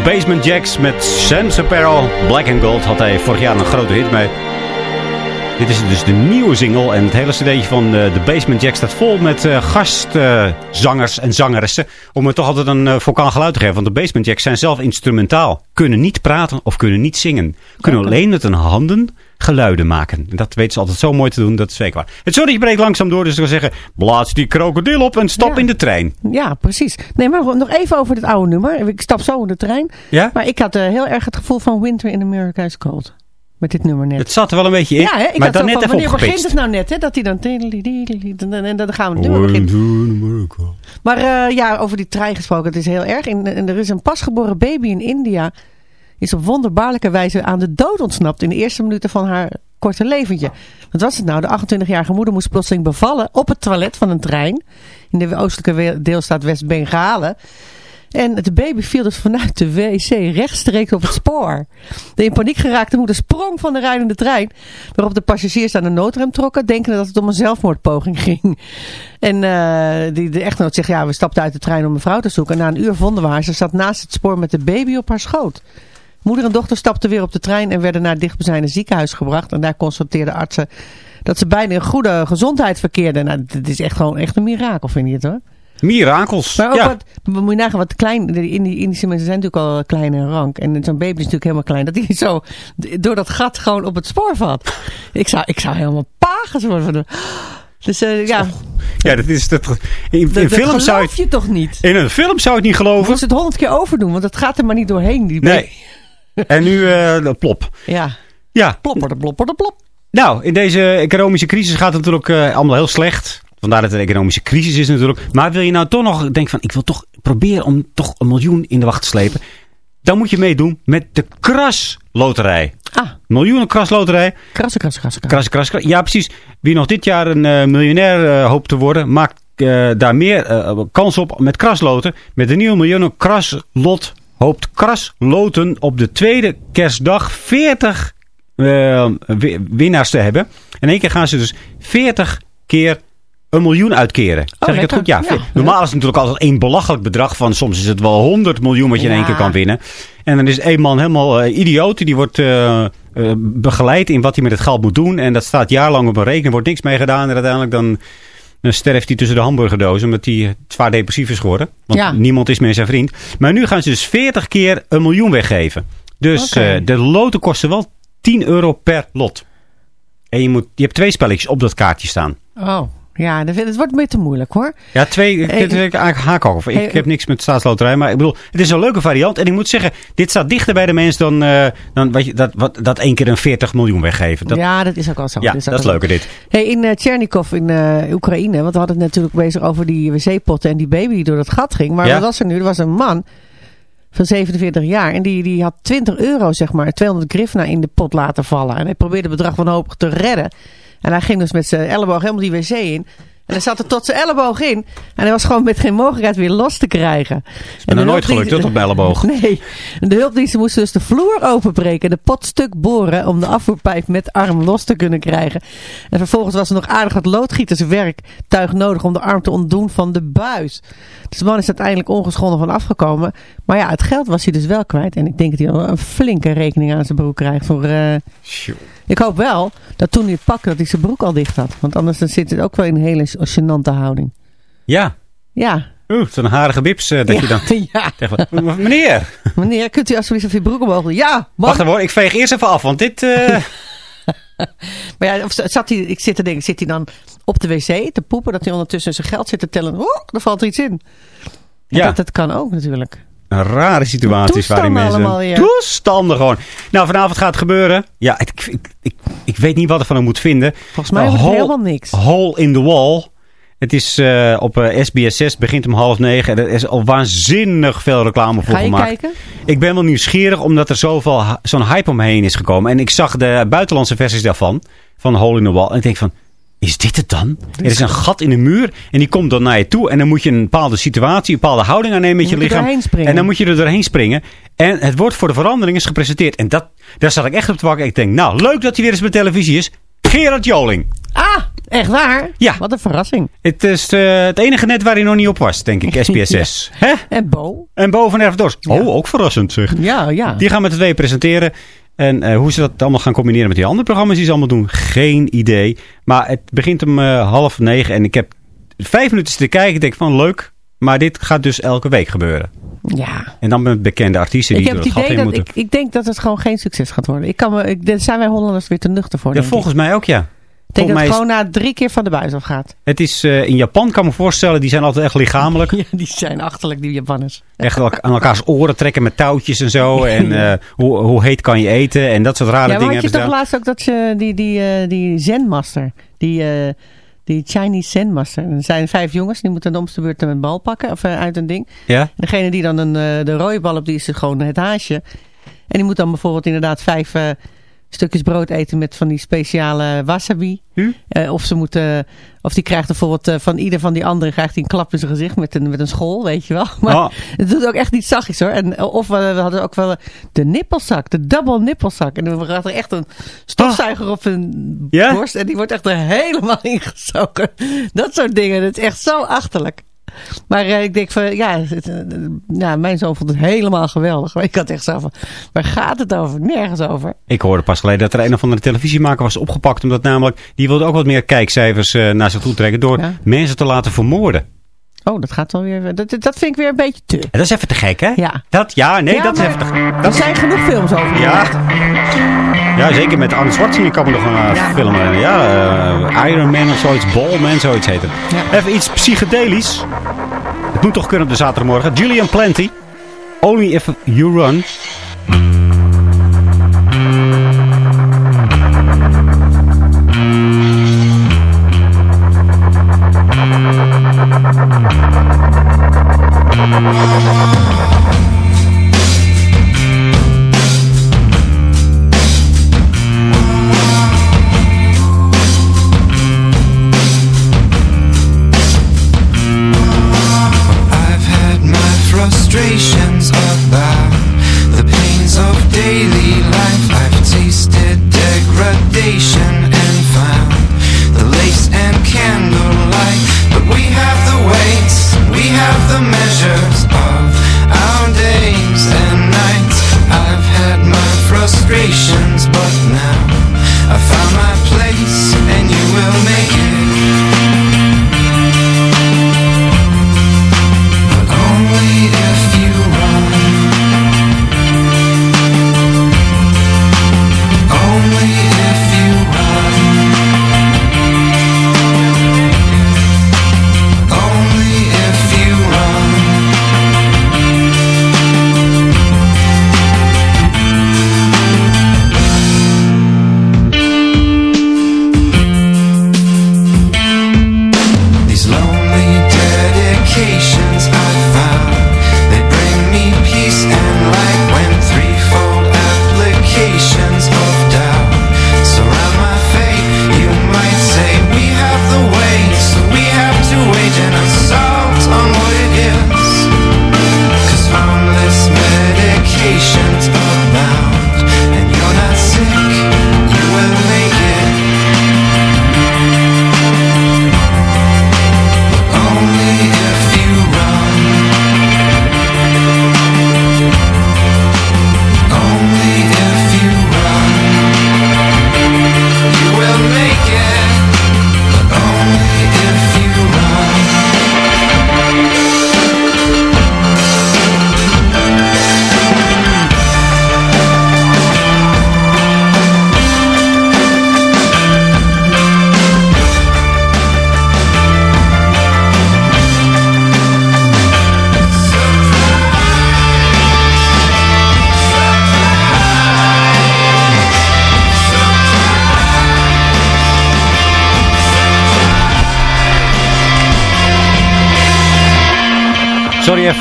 Basement Jacks met Sam's Apparel. Black and Gold had hij vorig jaar een grote hit mee. Dit is dus de nieuwe single. En het hele cd'tje van eh, de Basement Jacks staat vol met eh, gastzangers en zangeressen. Om het toch altijd een uh, vocaal geluid te geven. Want de Basement Jacks zijn zelf instrumentaal. Kunnen niet praten of kunnen niet zingen. Kunnen alleen met hun handen geluiden maken. En dat weten ze altijd zo mooi te doen. Dat is zeker waar. Het zonnetje breekt langzaam door. Dus ik wil zeggen, blaas die krokodil op en stap Ja. in de trein. Ja, precies. Nee, maar nog even over dit oude nummer. Ik stap zo in de trein. Ja? Maar ik had eh, heel erg het gevoel van Winter in America is Cold. Met dit nummer net. Het zat er wel een beetje in. ja, hè? Ik maar had dan net van, even wanneer begint opgepitst. het nou net, hè? Dat hij dan... En dan gaan we het nummer beginnen. Maar ja, over die trein gesproken, het is heel erg. En, en er is een pasgeboren baby in India. Is op wonderbaarlijke wijze aan de dood ontsnapt in de eerste minuten van haar korte leventje. Wat was het nou? De 28-jarige moeder moest plotseling bevallen op het toilet van een trein. In de oostelijke deelstaat West-Bengalen. En de baby viel dus vanuit de wc rechtstreeks op het spoor. De in paniek geraakte moeder sprong van de rijdende trein. Waarop de passagiers aan de noodrem trokken. Denkende dat het om een zelfmoordpoging ging. En eh, die, de echtgenoot zegt, ja, we stapten uit de trein om een vrouw te zoeken. En na een uur vonden we haar. Ze zat naast het spoor met de baby op haar schoot. Moeder en dochter stapten weer op de trein en werden naar het dichtbijzijnde ziekenhuis gebracht. En daar constateerden artsen dat ze bijna in goede gezondheid verkeerden. Nou, dit is echt gewoon echt een mirakel, vind je het hoor. Mirakels. Maar ook ja. wat, moet je nagaan wat klein, de Indi- Indische mensen zijn natuurlijk al klein en rank. En zo'n baby is natuurlijk helemaal klein. Dat die zo door dat gat gewoon op het spoor valt. Ik zou, ik zou helemaal pagers worden. van de- Dus eh, ja, ja, dat is... Dat, in in dat, dat film zou geloof je, je toch niet? in een film zou je het niet geloven. moest het honderd keer overdoen, want het gaat er maar niet doorheen. Die baby. Nee. En nu eh, plop. Ja, Ja, plopper de plopper de plop. nou, in deze economische crisis gaat het natuurlijk eh, allemaal heel slecht. Vandaar dat het een economische crisis is natuurlijk. Maar wil je nou toch nog denken van, ik wil toch proberen om toch een miljoen in de wacht te slepen. Dan moet je meedoen met de krasloterij. Ah, Miljoenen krasloterij. krassen, krassen, krassen. Kras, kras, kras. Ja, precies. Wie nog dit jaar een eh, miljonair hoopt te worden, maakt daar meer kans op met krasloten. Met de nieuwe miljoenen kraslot hoopt krasloten op de tweede kerstdag 40 eh, wi- winnaars te hebben. In één keer gaan ze dus 40 keer een miljoen uitkeren. zeg ik het goed? Ja. Ja. Normaal is het natuurlijk altijd één belachelijk bedrag van soms is het wel 100 miljoen wat je in één keer kan winnen. En dan is één man helemaal eh, idioot. Die wordt eh, begeleid in wat hij met het geld moet doen. En dat staat jaarlang op een rekening. Er wordt niks mee gedaan. En uiteindelijk dan, dan sterft hij tussen de hamburgerdozen. Omdat hij eh, zwaar depressief is geworden. Want Ja. niemand is meer zijn vriend. Maar nu gaan ze dus 40 keer een miljoen weggeven. Dus eh, de loten kosten wel 10 euro per lot. En je, moet, je hebt twee spelletjes op dat kaartje staan. Oh, ja, dat- het wordt meer te moeilijk hoor. Ja, twee. Ik, Hey, ik, ik haak over. Ik hey, heb niks met staatsloterij. Maar ik bedoel, het is een leuke variant. En ik moet zeggen, dit staat dichter bij de mens dan, eh, dan wat je, dat, wat, dat één keer een 40 miljoen weggeven. Dat, ja, ja, dat is ook wel zo. dat ook is leuker dit. Hey, in eh Tchernikov in eh, Oekraïne, want we hadden het natuurlijk bezig over die wc-potten en die baby die door dat gat ging. Maar Ja. wat was er nu? Er was een man van 47 jaar en die, die had 20 euro, zeg maar, 200 grifna in de pot laten vallen. En hij probeerde het bedrag wanhopig te redden. En hij ging dus met zijn elleboog helemaal die wc in. En hij zat er tot zijn elleboog in. En hij was gewoon met geen mogelijkheid weer los te krijgen. En de nooit gelukt, tot op elleboog. Nee, de hulpdiensten moesten dus de vloer openbreken, de pot stuk boren om de afvoerpijp met arm los te kunnen krijgen. En vervolgens was er nog aardig wat loodgieterswerktuig nodig om de arm te ontdoen van de buis. Dus de man is uiteindelijk ongeschonden van afgekomen. Maar ja, het geld was hij dus wel kwijt. En ik denk dat hij een flinke rekening aan zijn broek krijgt. Voor, eh, ik hoop wel dat toen hij het pakte dat hij zijn broek al dicht had. Want anders dan zit het ook wel in een hele gênante houding. Ja. Ja. Oeh, zo'n harige bips eh, dat je dan... ja. Meneer, Meneer, kunt u alsjeblieft even je broek omhoog doen? Ja, man. wacht even hoor. Ik veeg eerst even af, want dit... eh, Maar ja, of zat hij, ik zit te denken, zit hij dan op de wc te poepen, dat hij ondertussen zijn geld zit te tellen? Oh, er valt er iets in. Ja. Ja. Dat, dat kan ook natuurlijk. Een rare situaties waarin mensen... allemaal. Toestanden gewoon. Nou, vanavond gaat het gebeuren. Ja, ik, ik, ik, ik weet niet wat ik van hem moet vinden. Volgens mij wordt hole- helemaal niks. Hole in the Wall. Het is eh, op eh, SBS 6, begint om half negen. Er is al waanzinnig veel reclame voor Ga je gemaakt. kijken? Ik ben wel nieuwsgierig, omdat er zoveel zo'n hype omheen is gekomen. En ik zag de buitenlandse versies daarvan, van Hole in the Wall. En ik denk van, is dit het dan? Er is een gat in de muur en die komt dan naar je toe. En dan moet je een bepaalde situatie, een bepaalde houding aannemen met je, lichaam. En dan moet je er doorheen springen. En het wordt voor de verandering is gepresenteerd. En dat, daar zat ik echt op te wachten. Ik denk, nou, leuk dat hij weer eens bij televisie is. Gerard Joling. Ah, echt waar? Ja. Wat een verrassing. Het is eh, het enige net waar hij nog niet op was, denk ik. SPSS. Hè? En Bo. En Bo van Erfdorst. Oh, ook verrassend zeg. Ja, ja. Die gaan met de twee presenteren. En eh, hoe ze dat allemaal gaan combineren met die andere programma's die ze allemaal doen, geen idee. Maar het begint om eh, half negen en ik heb vijf minuten te kijken. Ik denk van leuk, maar dit gaat dus elke week gebeuren. Ja. En dan met bekende artiesten die Ik heb het idee dat moeten. ik, ik denk dat het gewoon geen succes gaat worden. Ik kan me, ik, daar zijn wij Hollanders weer te nuchter voor. Ja, volgens mij ook ja. Ik denk dat het gewoon na drie keer van de buis afgaat. Het is eh, in Japan, kan ik me voorstellen, die zijn altijd echt lichamelijk. Ja, die zijn achterlijk, die Japanners. Echt aan elkaars oren trekken met touwtjes en zo. En eh, hoe, hoe heet kan je eten en dat soort rare ja, maar dingen had je toch laatst ook dat je die, die, eh, die Zen-master, die, die Chinese Zen-master. Er zijn vijf jongens, die moeten de omste beurt een bal pakken of uit een ding. Ja? Degene die dan een, de rode bal op, die is gewoon het haasje. En die moet dan bijvoorbeeld inderdaad vijf stukjes brood eten met van die speciale wasabi. Eh, of ze moeten, of die krijgt bijvoorbeeld eh, van ieder van die anderen krijgt hij een klap in zijn gezicht met een, met een school, weet je wel. Maar Oh. het doet ook echt niet zachtjes hoor. En, eh, of we, we hadden ook wel de nippelzak, de double nippelzak. En gaat er echt een stofzuiger op hun borst en die wordt echt er helemaal ingezogen. Dat soort dingen, dat is echt zo achterlijk. Maar eh, ik denk van, ja, het, eh, ja, mijn zoon vond het helemaal geweldig. Maar ik had echt zo van, waar gaat het over? Nergens over. Ik hoorde pas geleden dat er een of andere televisiemaker was opgepakt. Omdat namelijk, die wilde ook wat meer kijkcijfers eh, naar zich toe trekken. Door Ja. mensen te laten vermoorden. Oh, dat gaat wel weer, dat, dat vind ik weer een beetje te. Dat is even te gek, hè? Ja. Dat, ja, nee, Ja, dat is even te gek. Er zijn genoeg films over. Ja. Ja, zeker met Arnold Schwarzenegger kan me nog een eh, Ja. film herinneren. Ja, eh, Iron Man of zoiets, Ballman, zoiets heet het. Even iets psychedelisch. Het moet toch kunnen op de zaterdagmorgen. Julian Plenty. Only if you run.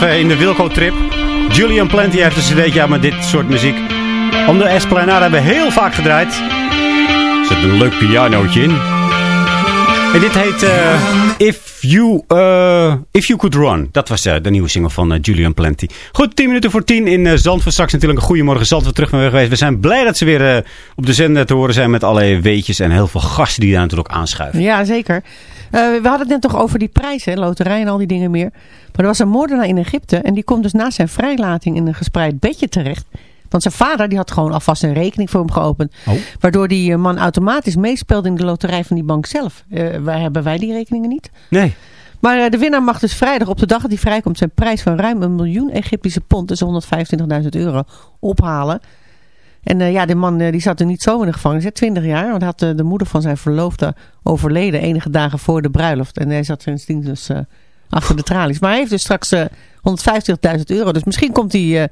Even in de Wilco-trip. Julian Plenty heeft een cd'tje aan met dit soort muziek. Om de Esplanade hebben we heel vaak gedraaid. Er zit een leuk pianootje in. En dit heet eh, If You, eh, If You Could Run. Dat was eh, de nieuwe single van Julian Plenty. Goed, 10 minuten voor 10 in uh, Zandvoort. Straks natuurlijk een goedemorgen Zandvoort terug ben geweest. We zijn blij dat ze weer eh, op de zender te horen zijn met allerlei weetjes en heel veel gasten die daar natuurlijk aanschuiven. Ja, zeker. Eh, we hadden het net toch over die prijzen, loterij en al die dingen meer. Maar er was een moordenaar in Egypte en die komt dus na zijn vrijlating in een gespreid bedje terecht. Want zijn vader die had gewoon alvast een rekening voor hem geopend. Oh. Waardoor die eh, man automatisch meespeelde in de loterij van die bank zelf. Eh, waar hebben wij die rekeningen niet? Nee. Maar de winnaar mag dus vrijdag op de dag dat hij vrijkomt zijn prijs van ruim een miljoen Egyptische pond, dus 125.000 euro, ophalen. En eh, ja, die man eh, die zat er niet zo in de gevangenis, hè, 20 jaar. Want had eh, de moeder van zijn verloofde overleden enige dagen voor de bruiloft. En hij zat sindsdien dus achter de tralies. Maar hij heeft dus straks eh 150.000 euro. Dus misschien komt die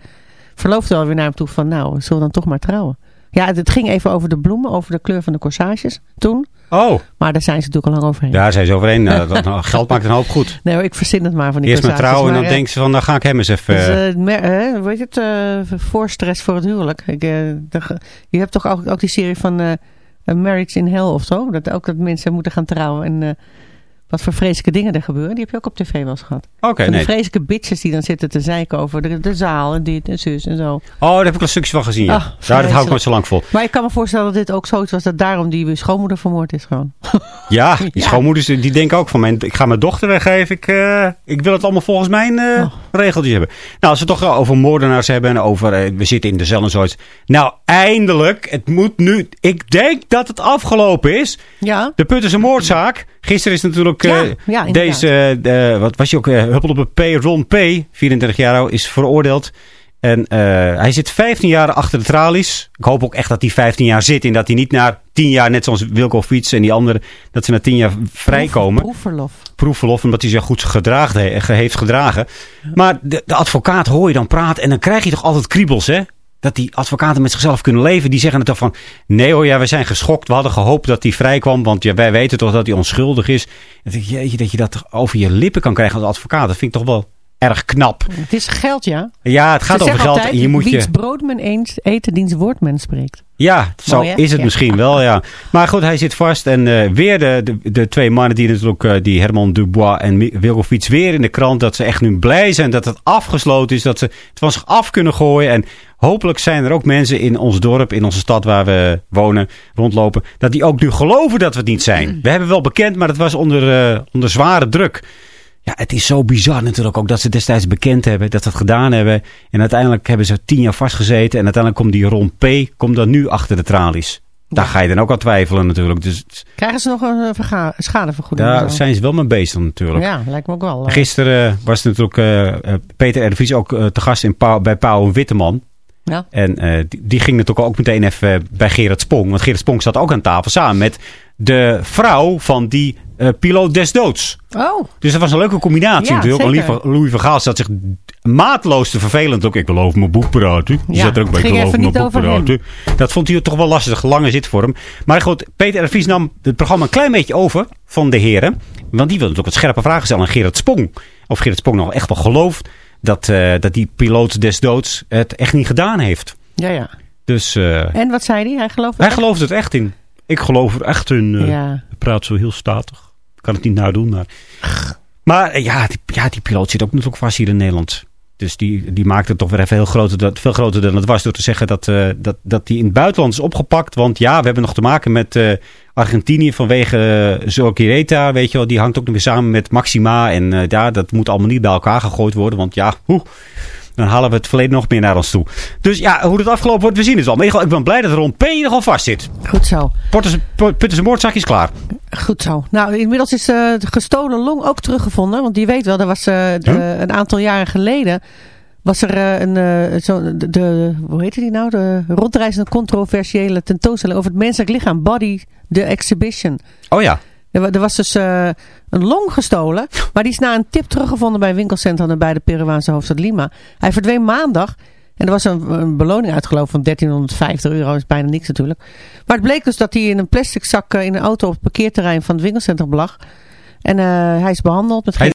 verloofde wel weer naar hem toe van nou, zullen we dan toch maar trouwen. Ja, het, ging even over de bloemen, over de kleur van de corsages toen. Oh, Maar daar zijn ze natuurlijk al lang overheen. daar zijn ze overheen. Nou, dat, nou, geld maakt een hoop goed. Nee ik verzin het maar van die Eerst maar corsages. trouwen en dan eh, denken ze van, dan ga ik hem eens even... dus, eh, eh, heet het? eh, voorstress voor het huwelijk. Ik, de- je hebt toch ook, ook die serie van Marriage in Hell of zo? Dat ook dat mensen moeten gaan trouwen en wat voor vreselijke dingen er gebeuren. Die heb je ook op tv wel eens gehad. Oké, Van nee. die vreselijke bitches die dan zitten te zeiken over de, de zaal en dit en zus en zo. Oh, daar heb ik een stukje van gezien, ja. Ah, Daar, dat hou ik nooit zo lang vol. Maar ik kan me voorstellen dat dit ook zoiets was dat daarom die schoonmoeder vermoord is gewoon. Ja, die Ja. schoonmoeders die denken ook van, mijn, ik ga mijn dochter weggeven. Ik, eh, ik wil het allemaal volgens mijn Oh. regeltjes hebben. Nou, als we het toch over moordenaars hebben en over, eh, we zitten in de cel en zoiets. Nou, eindelijk, het moet nu, ik denk dat het afgelopen is. Ja, De Puttense moordzaak. Gisteren is natuurlijk eh, Ja, ja, inderdaad. deze, eh, wat was je ook, uh, huppel op een P, Ron P, 34 jaar oud, is veroordeeld. En eh, hij zit 15 jaar achter de tralies. Ik hoop ook echt dat hij 15 jaar zit en dat hij niet na 10 jaar, net zoals Wilco Fiets en die anderen, dat ze na 10 jaar vrijkomen. proefverlof. Proefverlof, omdat hij zich goed he- heeft gedragen. Maar de, de advocaat hoor je dan praten en dan krijg je toch altijd kriebels, hè? Dat die advocaten met zichzelf kunnen leven. Die zeggen het toch van... Nee hoor, ja, we zijn geschokt. We hadden gehoopt dat hij vrijkwam. Want ja, wij weten toch dat hij onschuldig is. Dat je dat over je lippen kan krijgen als advocaat. Dat vind ik toch wel erg knap. Het is geld, ja. Ja, het gaat Ze over geld. altijd, en je moet wiens je... brood men eens eten, diens woord men spreekt. Ja, zo Mooi, is het Ja. misschien wel, ja. Maar goed, hij zit vast. En eh, weer de, de, de twee mannen die natuurlijk, eh, die Herman Dubois en Wilco Fiets, weer in de krant. Dat ze echt nu blij zijn dat het afgesloten is. Dat ze het van zich af kunnen gooien. En hopelijk zijn er ook mensen in ons dorp, in onze stad waar we wonen, rondlopen. Dat die ook nu geloven dat we het niet zijn. We hebben wel bekend, maar het was onder, eh, onder zware druk. Ja, het is zo bizar natuurlijk ook dat ze destijds bekend hebben, dat ze het gedaan hebben. En uiteindelijk hebben ze tien jaar vastgezeten. En uiteindelijk komt die Ron P. komt dan nu achter de tralies. Daar ga je dan ook aan twijfelen natuurlijk. Dus Krijgen ze nog een eh, schadevergoeding? daar zijn ze wel mee bezig natuurlijk. Ja, lijkt me ook wel. eh. Gisteren was natuurlijk eh, Peter R. de Vries ook te gast in bij Pauw en Witteman. Ja. En die, die ging natuurlijk ook meteen even bij Gerard Spong. Want Gerard Spong zat ook aan tafel samen met de vrouw van die eh, piloot des doods. Oh, Dus dat was een leuke combinatie Ja, natuurlijk. Zeker. Louis, van Gaal zat zich maatloos te vervelend. Ook, ik wil over mijn boek praten. Die Ja, zat er ook bij, ik even mijn boek praten. Dat vond hij toch wel lastig. Lange zit voor hem. Maar goed, Peter Vries nam het programma een klein beetje over van de heren. Want die wilde natuurlijk wat scherpe vragen stellen aan Gerard Spong. Of Gerard Spong nog echt wel gelooft dat, eh, dat die piloot des doods het echt niet gedaan heeft. ja, ja. Dus eh, En wat zei hij? Hij geloofde hij echt? gelooft het echt in. Ik geloof er echt in. Ja. hij praat zo heel statig. Kan het niet nadoen, maar... Maar eh, ja die, ja, die piloot zit ook natuurlijk vast hier in Nederland. Dus die, die maakt het toch weer even heel groter, veel groter dan het was. Door te zeggen dat, eh, dat, dat die in het buitenland is opgepakt. Want ja, we hebben nog te maken met eh, Argentinië vanwege uh, Zolkireta. Weet je wel, die hangt ook nog weer samen met Maxima. En eh, ja, dat moet allemaal niet bij elkaar gegooid worden. Want ja, hoe, dan halen we het verleden nog meer naar ons toe. Dus ja, hoe het afgelopen wordt, we zien het wel. Maar ik ben blij dat Ron P. ieder geval vast zit. Goed zo. Puttense moordzak is klaar. Goed zo. Nou, inmiddels is eh, de gestolen long ook teruggevonden. Want je weet wel, er was de- een aantal jaren geleden... was er eh, een, zo, de, de- hoe heette die nou? De rondreizende controversiële tentoonstelling over het menselijk lichaam. Body, the exhibition. Oh ja. Er, wa- was dus eh, een long gestolen. Maar die is na een tip teruggevonden bij een winkelcentrum bij de Peruaanse hoofdstad Lima. Hij verdween maandag. En er was een, beloning uitgelopen van 1350 euro. Is bijna niks natuurlijk. Maar het bleek dus dat hij in een plastic zak eh, in een auto op het parkeerterrein van het winkelcentrum lag. En eh, hij is behandeld met Hij